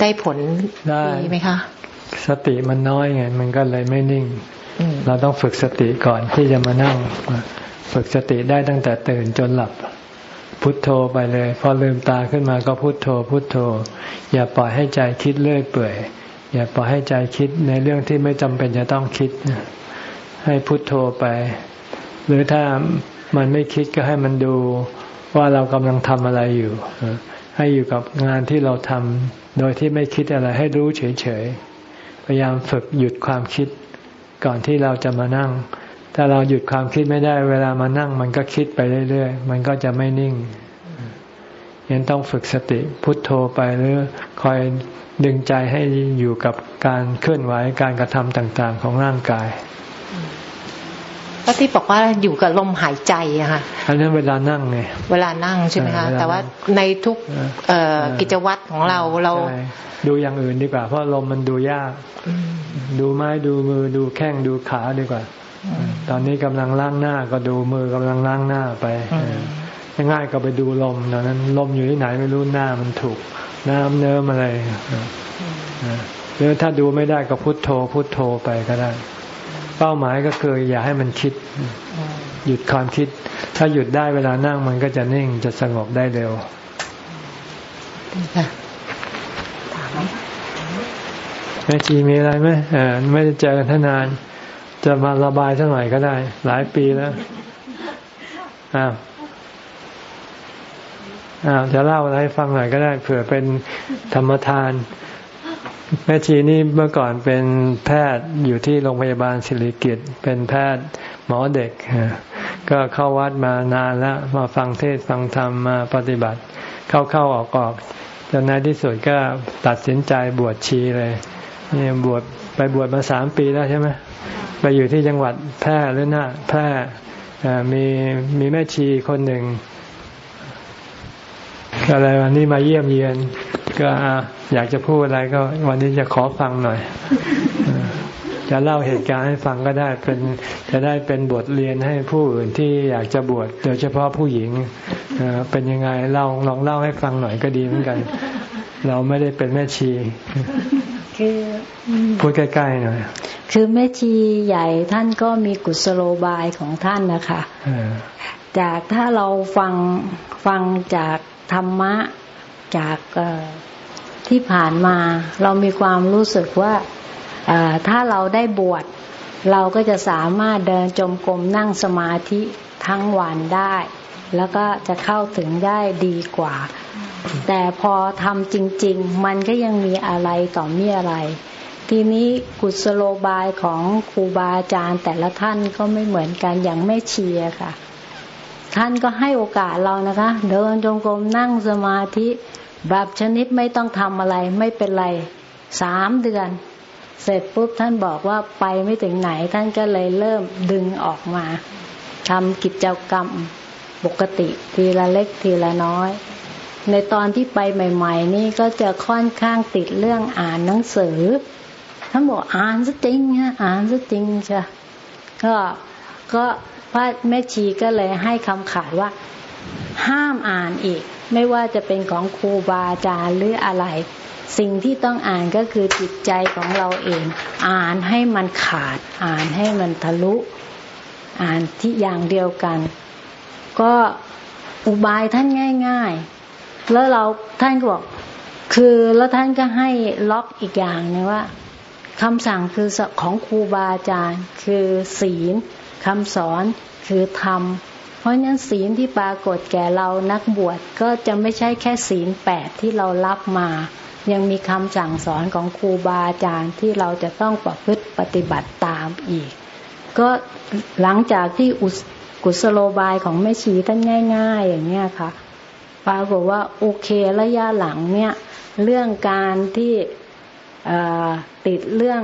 ได้ผลได้ดีไหมคะ สติมันน้อยไง มันก็เลยไม่นิ่งอืมเราต้องฝึกสติก่อนที่จะมานั่ง ฝึกสติได้ตั้งแต่ตื่นจนหลับ พุทโธไปเลย พอลืมตาขึ้นมาก็พุทโธ พุทโธ อย่าปล่อยให้ใจคิดเรื่อยเปื่อย อย่าปล่อยให้ใจคิดในเรื่องที่ไม่จำเป็นจะต้องคิด ให้พุทโธไป หรือถ้ามันไม่คิดก็ให้มันดูว่าเรากำลังทำอะไรอยู่ ให้อยู่กับงานที่เราทำโดยที่ไม่คิดอะไรให้รู้เฉยๆ พยายามฝึกหยุดความคิดก่อนที่เราจะมานั่ง ถ้าเราหยุดความคิดไม่ได้ เวลามานั่ง มันก็คิดไปเรื่อยๆ มันก็จะไม่นิ่งยังต้องฝึกสติพุทโธไปหรือคอยดึงใจให้อยู่กับการเคลื่อนไหวการกระทำต่างๆ ของร่างกาย ก็ที่บอกว่าอยู่กับลมหายใจอะค่ะอันนั้นเวลานั่งไงเวลานั่งใช่ไหมคะเออเวลาแต่ว่านั่งในทุกเออเอ่อเออกิจวัตรของเราเราใช่ดูอย่างอื่นดีกว่า เพราะลมมันดูยากอืมดูไม้ดูมือดูแข้งดูขาดีกว่า ตอนนี้กำลังล้างหน้าก็ดูมือกำลังล้างหน้าไปอืมเออง่ายๆก็ไปดูลมตอนนั้น ลมอยู่ที่ไหนไม่รู้หน้ามันถูก น้ำเนิ้มอะไรเออเออหรือถ้าดูไม่ได้ก็พุทโธพุทโธไปก็ได้ เป้าหมายก็คือ อย่าให้มันคิด หยุดความคิด ถ้าหยุดได้เวลานั่งมันก็จะนิ่งจะสงบได้เร็วค่ะแม่ชีมีอะไรไหมเออไม่ได้เจอกันท่านาน จะมาระบายสักหน่อยก็ได้ หลายปีแล้วอ้าวอ้าวจะเล่าอะไรให้ฟังหน่อยก็ได้เผื่อเป็นธรรมทาน แม่ชีนี่เมื่อก่อนเป็นแพทย์อยู่ที่โรงพยาบาลศิริกิตเป็นแพทย์หมอเด็ก ก็เข้าวัดมานานแล้วมาฟังเทศฟังธรรมมาปฏิบัติ เข้าเข้าออกออกจนในที่สุดก็ตัดสินใจบวชชีเลยนี่บวชไปบวชมาสามปีแล้วใช่ไหมไปอยู่ที่จังหวัดแพร่หรือหน้าแพร่มีมีแม่ชีคนหนึ่ง ก็เลยวันนี้มาเยี่ยมเยียน ก็อะอยากจะพูดอะไรก็ วันนี้จะขอฟังหน่อยเออจะเล่าเหตุการณ์ให้ฟังก็ได้เป็นจะได้เป็นบทเรียนให้ผู้อื่นที่อยากจะบวชโดยเฉพาะผู้หญิงเออเป็นยังไงเล่าลองเล่าให้ฟังหน่อยก็ดีเหมือนกัน เราไม่ได้เป็นแม่ชีคือพูดใกล้ๆหน่อยคือแม่ชีใหญ่ท่านก็มีกุศโลบายของท่านนะคะจากถ้าเราฟังฟังจาก ธรรมะจากที่ผ่านมา เรามีความรู้สึกว่าถ้าเราได้บวชเราก็จะสามารถเดินจมกรมนั่งสมาธิทั้งวันได้ แล้วก็จะเข้าถึงได้ดีกว่า แต่พอทำจริง ๆ มันก็ยังมีอะไรต่อมีอะไร ทีนี้กุศโลบายของครูบาอาจารย์แต่ละท่านก็ไม่เหมือนกันอย่างไม่เชียร์ค่ะ ท่านก็ให้โอกาสเรานะคะ เดินจงกรมนั่งสมาธิแบบชนิดไม่ต้องทำอะไรไม่เป็นไรสามเดือน เสร็จปุ๊บท่านบอกว่าไปไม่ถึงไหนท่านก็เลยเริ่มดึงออกมาทำกิจกรรมปกติทีละเล็กทีละน้อย ในตอนที่ไปใหม่ ๆ นี่ก็จะค่อนข้างติดเรื่องอ่านหนังสือท่านบอกอ่านซะจริงฮะอ่านซะจริงใช่ก็ก็ พระแม่ชีก็เลยให้คำขาดว่า ห้ามอ่านอีก ไม่ว่าจะเป็นของครูบาอาจารย์หรืออะไร สิ่งที่ต้องอ่านก็คือจิตใจของเราเอง อ่านให้มันขาด อ่านให้มันทะลุ อ่านที่อย่างเดียวกัน ก็อุบายท่านง่าย ๆ แล้วเราท่านก็บอกคือแล้วท่านก็ให้ล็อกอีกอย่างนึงว่าคำสั่งคือของครูบาอาจารย์ คือศีล คำสอนคือธรรม เพราะฉะนั้นศีลที่ปรากฏแก่เรานักบวชก็จะไม่ใช่แค่ศีลแปดที่เรารับมา ยังมีคำสั่งสอนของครูบาอาจารย์ที่เราจะต้องประพฤติปฏิบัติตามอีก ก็หลังจากที่กุศโลบายของแม่ชีท่านง่าย ๆ อย่างเนี้ยค่ะปรากฏว่าโอเคระยะหลังเนี่ยเรื่องการที่ติดเรื่อง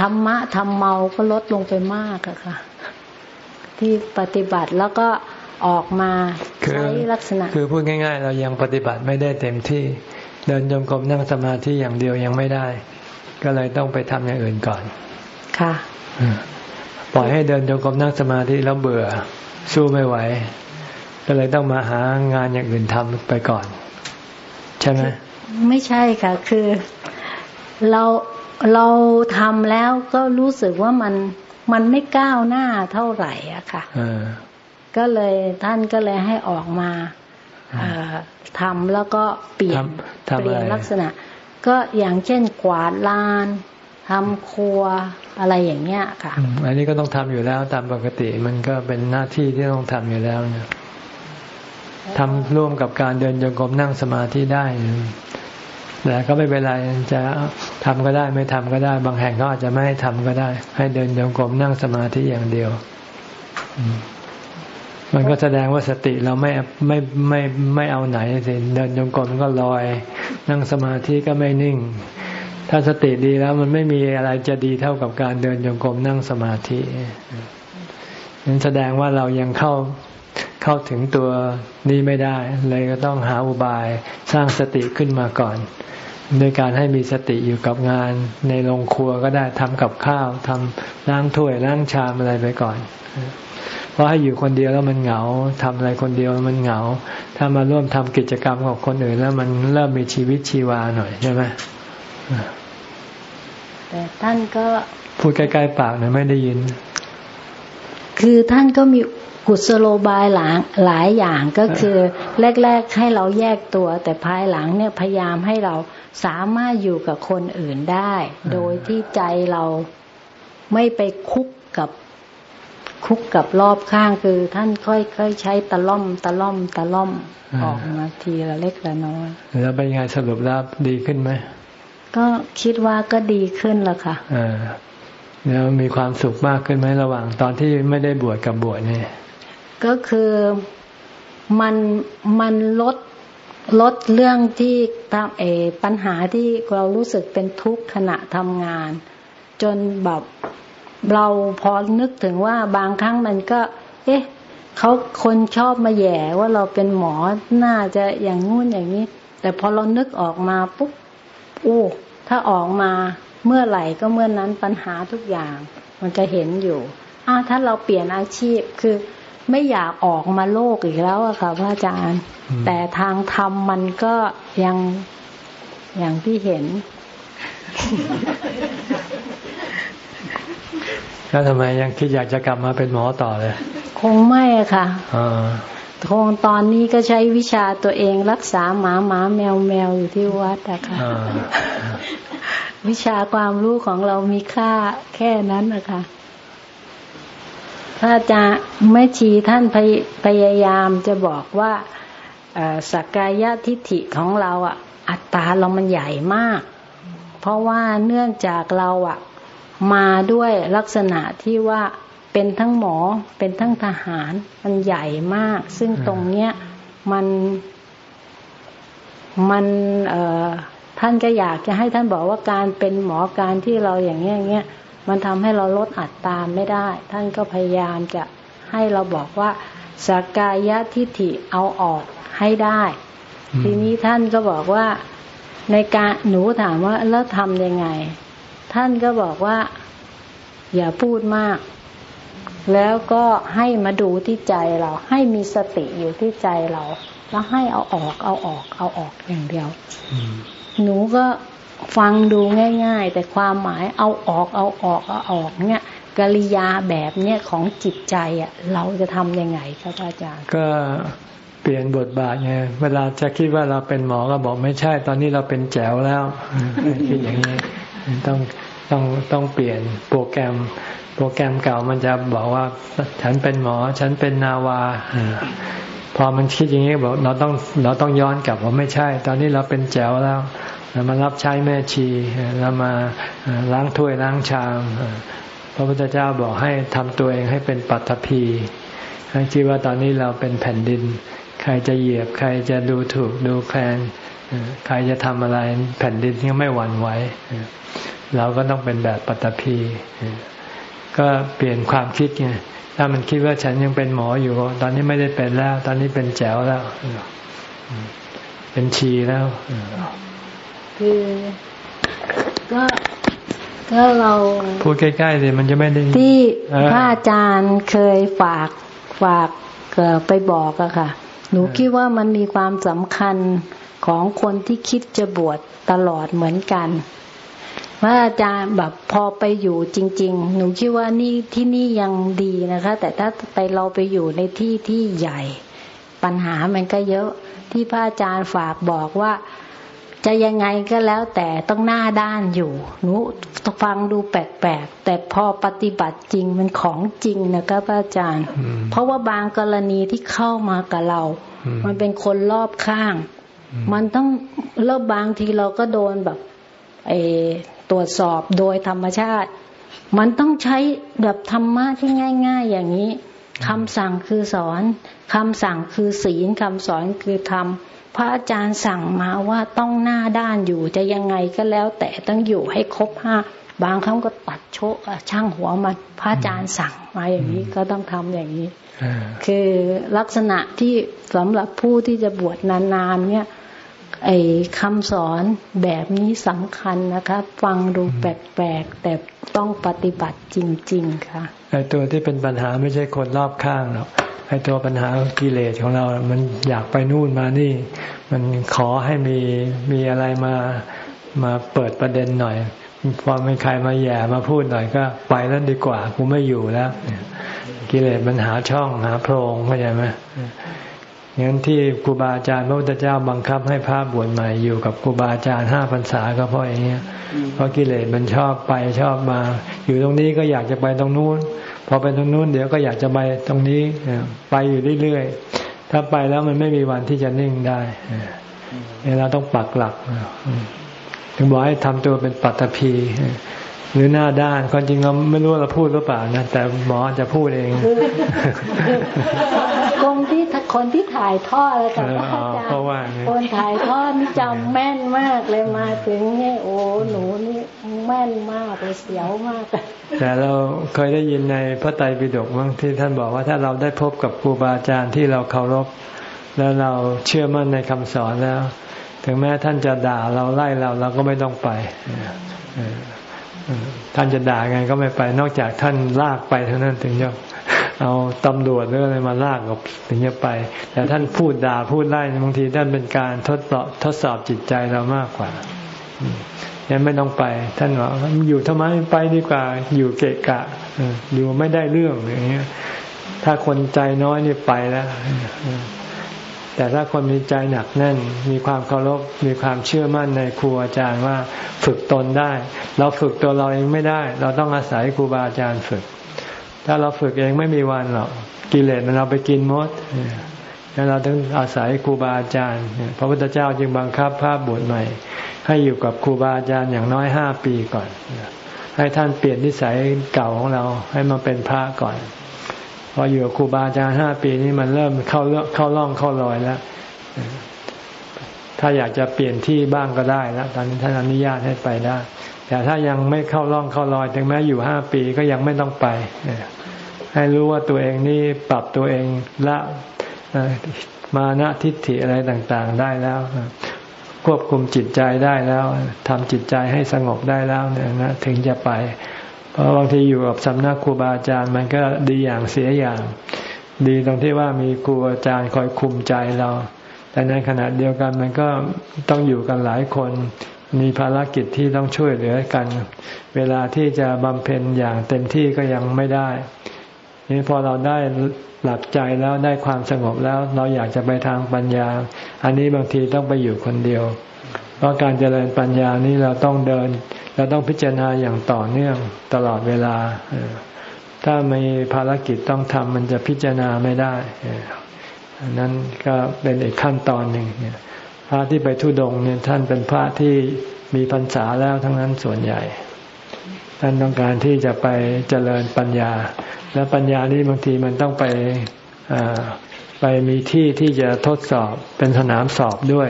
ธรรมะธรรมเมาก็ลดลงไปมากอะค่ะ ที่ปฏิบัติแล้วก็ออกมาใช้ลักษณะ คือพูดง่าย ๆ เรายังปฏิบัติไม่ได้เต็มที่เดินจงกรมนั่งสมาธิอย่างเดียวยังไม่ได้ ก็เลยต้องไปทำอย่างอื่นก่อน ค่ะปล่อยให้เดินจงกรมนั่งสมาธิแล้วเบื่อ สู้ไม่ไหว ก็เลยต้องมาหางานอย่างอื่นทำไปก่อน ใช่ไหมไม่ใช่ค่ะ คือ เรา เราทำแล้วก็รู้สึกว่ามันมันไม่ก้าวหน้าเท่าไหร่อะค่ะก็เลยท่านก็เลยให้ออกมาทำแล้วก็เปลี่ยนเปลี่ยนลักษณะ ก็อย่างเช่นกวาดลานทำครัวอะไรอย่างเงี้ยค่ะอันนี้ก็ต้องทำอยู่แล้วตามปกติมันก็เป็นหน้าที่ที่ต้องทำอยู่แล้วเนี่ยทำร่วมกับการเดินโยกมนั่งสมาธิได้ แต่ก็ไม่เป็นไรจะทำก็ได้ไม่ทำก็ได้ บางแห่งก็อาจจะไม่ให้ทำก็ได้ ให้เดินโยกมนั่งสมาธิอย่างเดียว มันก็แสดงว่าสติเราไม่ไม่ไม่ไม่เอาไหนสิเดินโยกมก็ลอย นั่งสมาธิก็ไม่นิ่ง ถ้าสติดีแล้วมันไม่มีอะไรจะดีเท่ากับการเดินโยกมนั่งสมาธินั้นแสดงว่าเรายังเข้า เข้าถึงตัวนี้ไม่ได้ เลยก็ต้องหาอุบายสร้างสติขึ้นมาก่อนโดยการให้มีสติอยู่กับงานในโรงครัวก็ได้ทำกับข้าวทำล้างถ้วยล้างชามอะไรไปก่อน เพราะให้อยู่คนเดียวแล้วมันเหงาทำอะไรคนเดียวมันเหงา ถ้ามาร่วมทำกิจกรรมกับคนอื่นแล้วมันเริ่มมีชีวิตชีวาหน่อยใช่ไหมแต่ท่านก็พูดใกล้ๆปากหน่อยไม่ได้ยิน คือท่านก็มี กุศโลบายหลายหลายอย่างก็คือแรก ๆให้เราแยกตัว แต่ภายหลังเนี่ยพยายามให้เราสามารถอยู่กับคนอื่นได้ โดยที่ใจเราไม่ไปคุกกับคุกกับรอบข้างคือ ท่านค่อยๆใช้ตะล่อมตะล่อมตะล่อมออกมาทีละเล็กละน้อยแล้วเป็นไงสรุปแล้วดีขึ้นไหมก็คิดว่าก็ดีขึ้นแล้วค่ะอ่าแล้วมีความสุขมากขึ้นไหมระหว่างตอนที่ไม่ได้บวชกับบวชนี่ ก็คือมันมันลดลดเรื่องที่ทำเอปัญหาที่เรารู้สึกเป็นทุกข์ขณะทำงาน จนแบบเราพอนึกถึงว่าบางครั้งมันก็ เอ๊ะเขาคนชอบมาแย่ว่าเราเป็นหมอน่าจะอย่างงู้นอย่างนี้ แต่พอเรานึกออกมาปุ๊บโอ้ถ้าออกมาเมื่อไหร่ก็เมื่อนนั้นปัญหาทุกอย่าง มันจะเห็นอยู่อ้าถ้าเราเปลี่ยนอาชีพคือ ไม่อยากออกมาโลกอีกแล้วอะค่ะพระอาจารย์ แต่ทางธรรมมันก็ยังอย่างที่เห็น แล้วทำไมยังคิดอยากจะกลับมาเป็นหมอต่อเลย คงไม่อะค่ะอ่าคงตอนนี้ก็ใช้วิชาตัวเองรักษาหมาหมาแมวแมวอยู่ที่วัดอะค่ะอ่าวิชาความรู้ของเรามีค่าแค่นั้นนะคะ ถ้าจะแม่ชีท่านพยพยายามจะบอกว่าสักกายทิฏฐิของเราอะ อัตตาเรามันใหญ่มาก เพราะว่าเนื่องจากเราอะ มาด้วยลักษณะที่ว่าเป็นทั้งหมอเป็นทั้งทหารมันใหญ่มาก ซึ่งตรงเนี้ยมันมันเอ่อท่านก็อยากจะให้ท่านบอกว่าการเป็นหมอการที่เราอย่างเงี้ยอย่างเงี้ย มันทำให้เราลดอัตตาไม่ได้ ท่านก็พยายามจะให้เราบอกว่าสกายะทิฏฐิเอาออกให้ได้ ทีนี้ท่านก็บอกว่าในการหนูถามว่าแล้วทำยังไง ท่านก็บอกว่า อย่าพูดมาก แล้วก็ให้มาดูที่ใจเรา ให้มีสติอยู่ที่ใจเรา แล้วให้เอาออกเอาออก เอาออกอย่างเดียว หนูก็ ฟังดูง่าย ๆ แต่ความหมายเอาออกเอาออกเอาออกเนี่ยกริยาแบบเนี้ยของจิตใจอะเราจะทำยังไงครับอาจารย์ ก็เปลี่ยนบทบาทไงเวลาจะคิดว่าเราเป็นหมอก็บอกไม่ใช่ ตอนนี้เราเป็นแจ๋วแล้วคิดอย่างนี้ต้องต้องต้องเปลี่ยนโปรแกรม โปรแกรมเก่ามันจะบอกว่า ฉันเป็นหมอ ฉันเป็นนาวาพอมันคิดอย่างนี้บอกเราต้องเราต้องย้อนกลับว่าไม่ใช่ ตอนนี้เราเป็นแจ๋วแล้ว เรามารับใช้แม่ชีเรามาล้างถ้วยล้างชาม พระพุทธเจ้าบอกให้ทำตัวเองให้เป็นปัตภีให้คิดว่าตอนนี้เราเป็นแผ่นดิน ใครจะเหยียบ ใครจะดูถูกดูแคลนใครจะทำอะไรแผ่นดินก็ไม่หวั่นไหวเราก็ต้องเป็นแบบปัตภีก็เปลี่ยนความคิดไงถ้ามันคิดว่าฉันยังเป็นหมออยู่ ตอนนี้ไม่ได้เป็นแล้ว ตอนนี้เป็นแจ๋วแล้ว เป็นชีแล้ว คือ ก็ก็เราพูดใกล้ๆเลยมันจะไม่ได้ที่พระอาจารย์เคยฝากฝากไปบอกอะค่ะ หนูคิดว่ามันมีความสำคัญของคนที่คิดจะบวชตลอดเหมือนกันว่าอาจารย์แบบพอไปอยู่จริง ๆ หนูคิดว่านี่ที่นี่ยังดีนะคะ แต่ถ้าไปเราไปอยู่ในที่ที่ใหญ่ ปัญหามันก็เยอะที่พระอาจารย์ฝากบอกว่า จะยังไงก็แล้วแต่ต้องหน้าด้านอยู่หนูฟังดูแปลกๆ แต่พอปฏิบัติจริงมันของจริงนะครับอาจารย์ เพราะว่าบางกรณีที่เข้ามากับเรา มันเป็นคนรอบข้าง มันต้องแล้วบางทีเราก็โดนแบบไอตรวจสอบโดยธรรมชาติ มันต้องใช้แบบธรรมะที่ง่าย ๆ อย่างนี้คำสั่งคือสอนคำสั่งคือศีลคำสอนคือธรรม พระอาจารย์สั่งมาว่าต้องหน้าด้านอยู่จะยังไงก็แล้ว แต่ต้องอยู่ให้ครบห้าบางครั้งก็ตัดโชกช่างหัวมาพระอาจารย์สั่งมาอย่างนี้ก็ต้องทำอย่างนี้คือลักษณะที่สำหรับผู้ที่จะบวชนานๆเนี่ยไอ้คำสอนแบบนี้สำคัญนะคะ ฟังดูแปลกๆแต่ต้องปฏิบัติจริง ๆ ค่ะ ไอ้ตัวที่เป็นปัญหาไม่ใช่คนรอบข้างหรอกไอ้ตัวปัญหากิเลสของเรา มันอยากไปนู่นมานี่ มันขอให้มีมีอะไรมามาเปิดประเด็นหน่อยพอไม่ใครมาแย่มาพูดหน่อยก็ไปแล้วดีกว่ากูไม่อยู่แล้วกิเลสมันหาช่องหาโพรงเข้าใจไหม งั้นที่ครูบาอาจารย์พระพุทธเจ้าบังคับให้พระบวชใหม่อยู่กับครูบาอาจารย์ห้าพรรษาก็เพราะอย่างเงี้ยเพราะกิเลสมันชอบไปชอบมา อยู่ตรงนี้ก็อยากจะไปตรงนู้นพอไปตรงนู้นเดี๋ยวก็อยากจะไปตรงนี้ไปอยู่เรื่อยๆถ้าไปแล้วมันไม่มีวันที่จะนิ่งได้เราต้องปักหลักถึงบอกให้ทำตัวเป็นปัตตภีหรือหน้าด้านความจริงเราไม่รู้เราพูดหรือเปล่านะแต่หมอจะพูดเองคนที่คนที่ ถ่ายทอดอะไรกับอาจารย์คนถ่ายทอดจำแม่นมากเลยมาถึงนี่โอ้หนูนี่แม่นมากเลยเสียวมาก แต่เราเคยได้ยินในพระไตรปิฎกบ้างที่ท่านบอกว่าถ้าเราได้พบกับครูบาอาจารย์ที่เราเคารพ แล้วเราเชื่อมั่นในคำสอนแล้ว ถึงแม้ท่านจะด่าเราไล่เราเราก็ไม่ต้องไปท่านจะด่าไงก็ไม่ไป นอกจากท่านลากไปเท่านั้นถึงจะ เอาตำรวจหรืออะไรมาลากกับถึงจะไป แต่ท่านพูดด่าพูดไล่บางทีท่านเป็นการทดสอบทดสอบจิตใจเรามากกว่ายังไม่ต้องไป ท่านบอกอยู่ทำไมไปดีกว่า อยู่เกะกะอยู่ไม่ได้เรื่องอย่างเงี้ย ถ้าคนใจน้อยนี่ไปแล้วแต่ถ้าคนมีใจหนักแน่น มีความเคารพ มีความเชื่อมั่นในครูอาจารย์ว่าฝึกตนได้ เราฝึกตัวเราเองไม่ได้ เราต้องอาศัยครูบาอาจารย์ฝึก ถ้าเราฝึกเองไม่มีวันหรอกกิเลสมันเราไปกินมดแล้วเราต้องอาศัยครูบาอาจารย์พระพุทธเจ้าจึงบังคับภาพบวชใหม่ ให้อยู่กับครูบาอาจารย์อย่างน้อยห้าปีก่อน ให้ท่านเปลี่ยนนิสัยเก่าของเราให้มาเป็นพระก่อน พออยู่กับครูบาอาจารย์ห้าปีนี้มันเริ่มเข้าเข้าร่องเข้ารอยแล้วถ้าอยากจะเปลี่ยนที่บ้างก็ได้แล้วตอนนี้ท่านอนุญาตให้ไปได้ แต่ถ้ายังไม่เข้าร่องเข้ารอยถึงแม้อยู่ห้าปีก็ยังไม่ต้องไป ให้รู้ว่าตัวเองนี่ปรับตัวเองละมานะทิฏฐิอะไรต่างๆได้แล้ว ควบคุมจิตใจได้แล้วทำจิตใจให้สงบได้แล้วเนี่ยนะถึงจะไป เพราะบางทีอยู่กับสำนักครูบาอาจารย์มันก็ดีอย่างเสียอย่าง ดีตรงที่ว่ามีครูอาจารย์คอยคุมใจเรา แต่ในขณะเดียวกันมันก็ต้องอยู่กันหลายคน มีภารกิจที่ต้องช่วยเหลือกัน เวลาที่จะบำเพ็ญอย่างเต็มที่ก็ยังไม่ได้นี่พอเราได้หลักใจแล้วได้ความสงบแล้วเราอยากจะไปทางปัญญา อันนี้บางทีต้องไปอยู่คนเดียว เพราะการเจริญปัญญานี้เราต้องเดิน เราต้องพิจารณาอย่างต่อเนื่องตลอดเวลา ถ้ามีภารกิจต้องทำมันจะพิจารณาไม่ได้อันนั้นก็เป็นอีกขั้นตอนหนึ่งพ ระที่ไปทุดงเนี่ยท่านเป็นพระที่มีพรรษาแล้วทั้งนั้นส่วนใหญ่ ท่านต้องการที่จะไปเจริญปัญญา และปัญญานี้บางทีมันต้องไปไปมีที่ที่จะทดสอบเป็นสนามสอบด้วย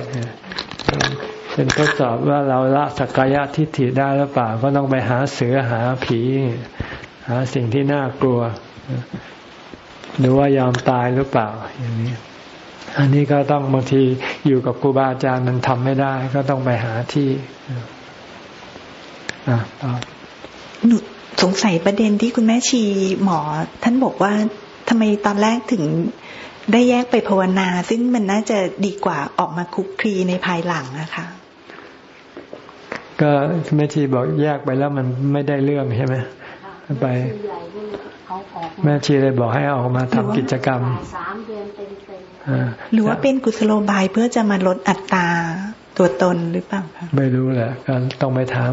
เป็นทดสอบว่าเราละสักกายทิฏฐิได้หรือเปล่า ก็ต้องไปหาเสือหาผี หาสิ่งที่น่ากลัว หรือว่ายอมตายหรือเปล่าอย่างนี้ อันนี้ก็ต้องบางทีอยู่กับครูบาอาจารย์มันทำไม่ได้ ก็ต้องไปหาที่อ่าหนูสงสัยประเด็นที่คุณแม่ชีหมอ ท่านบอกว่าทำไมตอนแรกถึงได้แยกไปภาวนา ซึ่งมันน่าจะดีกว่าออกมาคุกคีในภายหลังนะคะก็แม่ชีบอกแยกไปแล้วมันไม่ได้เรื่องใช่ไหมไปแม่ชีเลยบอกให้ออกมาทำกิจกรรมสามเดือนเต็มๆ หรือว่าเป็นกุศโลบายเพื่อจะมาลดอัตราตัวตนหรือเปล่าคะไม่รู้แหละก็ต้องไปถาม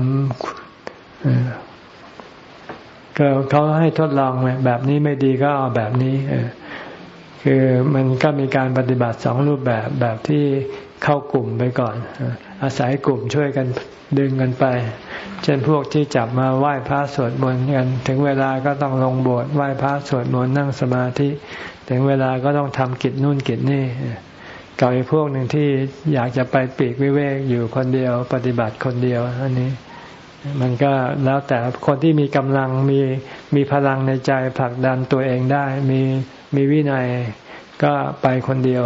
ก็เขาให้ทดลองแบบนี้ไม่ดีก็เอาแบบนี้คือมันก็มีการปฏิบัติสองรูปแบบแบบที่เข้ากลุ่มไปก่อน อาศัยกลุ่มช่วยกันดึงกันไป เช่นพวกที่จับมาไหว้พระสวดมนต์กัน ถึงเวลาก็ต้องลงโบสถ์ไหว้พระสวดมนต์นั่งสมาธิ ถึงเวลาก็ต้องทำกิจนู่นกิจนี่กับอีกพวกหนึ่งที่อยากจะไปปีกวิเวกอยู่คนเดียว ปฏิบัติคนเดียว อันนี้ มันก็แล้วแต่คนที่มีกำลังมีมีพลังในใจผลักดันตัวเองได้ มีมีวินัยก็ไปคนเดียว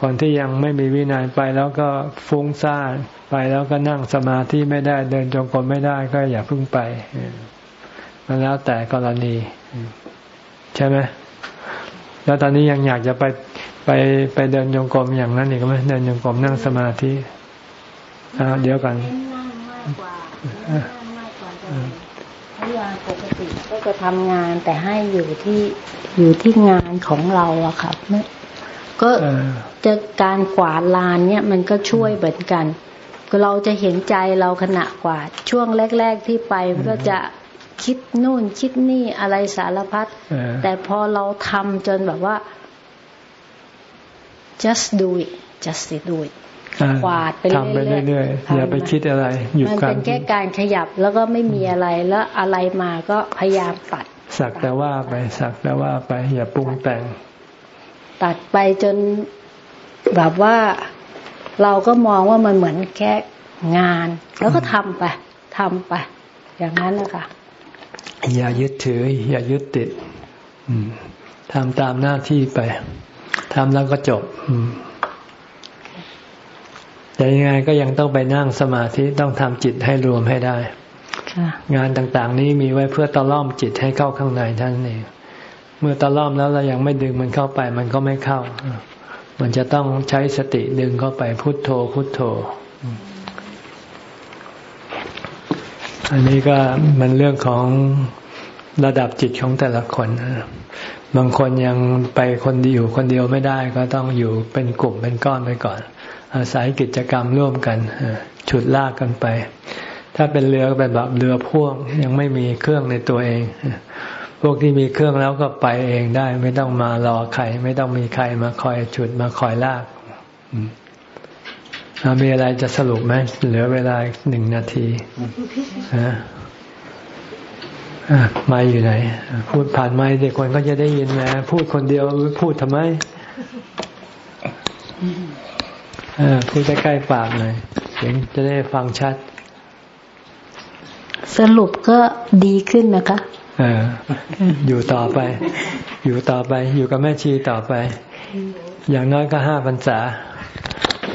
คนที่ยังไม่มีวินัยไปแล้วก็ฟุ้งซ่านไปแล้วก็นั่งสมาธิไม่ได้เดินจงกรมไม่ได้ก็อย่าพึ่งไปมันแล้วแต่กรณี ใช่ไหม แล้วตอนนี้ยังอยากจะไปไปไปเดินจงกรมอย่างนั้นอีกไหมเดินจงกรมนั่งสมาธิอ่าเดี๋ยวกันพยาปกติก็จะทำงานแต่ให้อยู่ที่อยู่ที่งานของเราอะค่ะก็จะการกวาดลานเนี่ยมันก็ช่วยเหมือนกันเราจะเห็นใจเราขณะกวาดช่วงแรก ๆที่ไปก็จะ คิดนู่นคิดนี่อะไรสารพัดแต่พอเราทำจนแบบว่า just do it just do it กวาดไปเรื่อยๆอย่าไปคิดอะไรหยุดการมันเป็นแค่การขยับแล้วก็ไม่มีอะไรแล้วอะไรมาก็พยายามตัด สักแต่ว่าไปสักแต่ว่าไป อย่าปรุงแต่ง ตัดไปจนแบบว่าเราก็มองว่ามันเหมือนแค่งาน แล้วก็ทำไปทำไป อย่างนั้นนะคะ อย่ายึดถือ อย่ายึดติดทำตามหน้าที่ไปทำแล้วก็จบแต่ยังไงก็ยังต้องไปนั่งสมาธิต้องทำจิตให้รวมให้ได้งานต่างๆ นี้มีไว้เพื่อตะล่อมจิตให้เข้าข้างในท่านเองมื่อตะล่อมแล้วเรายังไม่ดึงมันเข้าไป มันก็ไม่เข้า มันจะต้องใช้สติดึงเข้าไปพุทโธพุทโธ อันนี้ก็มันเรื่องของระดับจิตของแต่ละคน บางคนยังไปคนเดียวคนเดียวไม่ได้ก็ต้องอยู่เป็นกลุ่มเป็นก้อนไปก่อน อาศัยกิจกรรมร่วมกันฉุดลากกันไป ถ้าเป็นเรือเป็นแบบเรือพ่วงยังไม่มีเครื่องในตัวเอง พวกที่มีเครื่องแล้วก็ไปเองได้ ไม่ต้องมารอใคร ไม่ต้องมีใครมาคอยฉุดมาคอยลาก มีอะไรจะสรุปไหมเหลือเวลาหนึ่งนาทีฮะไม่อยู่ไหน พูดผ่านไม่เด็กคนก็จะได้ยินนะพูดคนเดียวพูดทำไมพูดใกล้ๆปากหน่อยเสียงจะได้ฟังชัด สรุปก็ดีขึ้นนะคะออยู่ต่อไป อยู่ต่อไป อยู่กับแม่ชีต่อไป อย่างน้อยก็ห้าพรรษา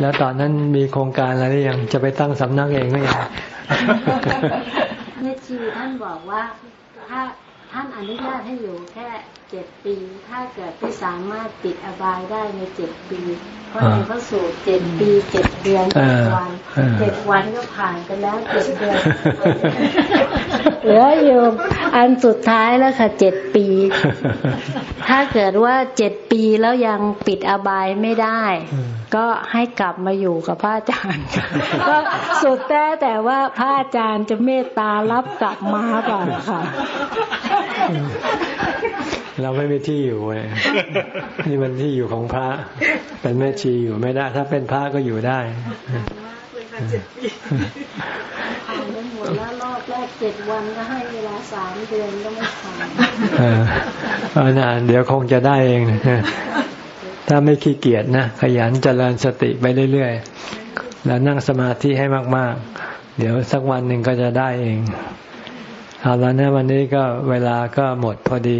แล้วตอนนั้นมีโครงการอะไรหรือยังจะไปตั้งสำนักเองไหมยังแม่ชีท่านบอกว่าถ้าท่านอนุญาตให้อยู่แค่ เจ็ดปี ถ้าเกิดไม่สามารถปิดอบายได้ในเจ็ดปี เพราะในพระสูตรเจ็ดปีเจ็ดเดือนเจ็ดวันเจ็ดวันก็ผ่านไปแล้วเจ็ดเดือนเหลืออยู่อันสุดท้ายแล้วค่ะเจ็ดปี ถ้าเกิดว่าเจ็ดปีแล้วยังปิดอบายไม่ได้ ก็ให้กลับมาอยู่กับพระอาจารย์ก็สุดแต่แต่ว่าพระอาจารย์จะเมตตารับกลับมาก่อนค่ะ เราไม่มีที่อยู่เลยนี่มันที่อยู่ของพระ เป็นแม่ชีอยู่ไม่ได้ ถ้าเป็นพระก็อยู่ได้ผ่านไปหมดแล้วรอบแรกเจ็ดวันก็ให้เวลาสามเดือนก็ไม่ผ่านเออนานเดี๋ยวคงจะได้เองถ้าไม่ขี้เกียจนะขยันเจริญสติไปเรื่อยๆแล้วนั่งสมาธิให้มากๆ เดี๋ยวสักวันหนึ่งก็จะได้เองเอาแล้วนะวันนี้ก็เวลาก็หมดพอดี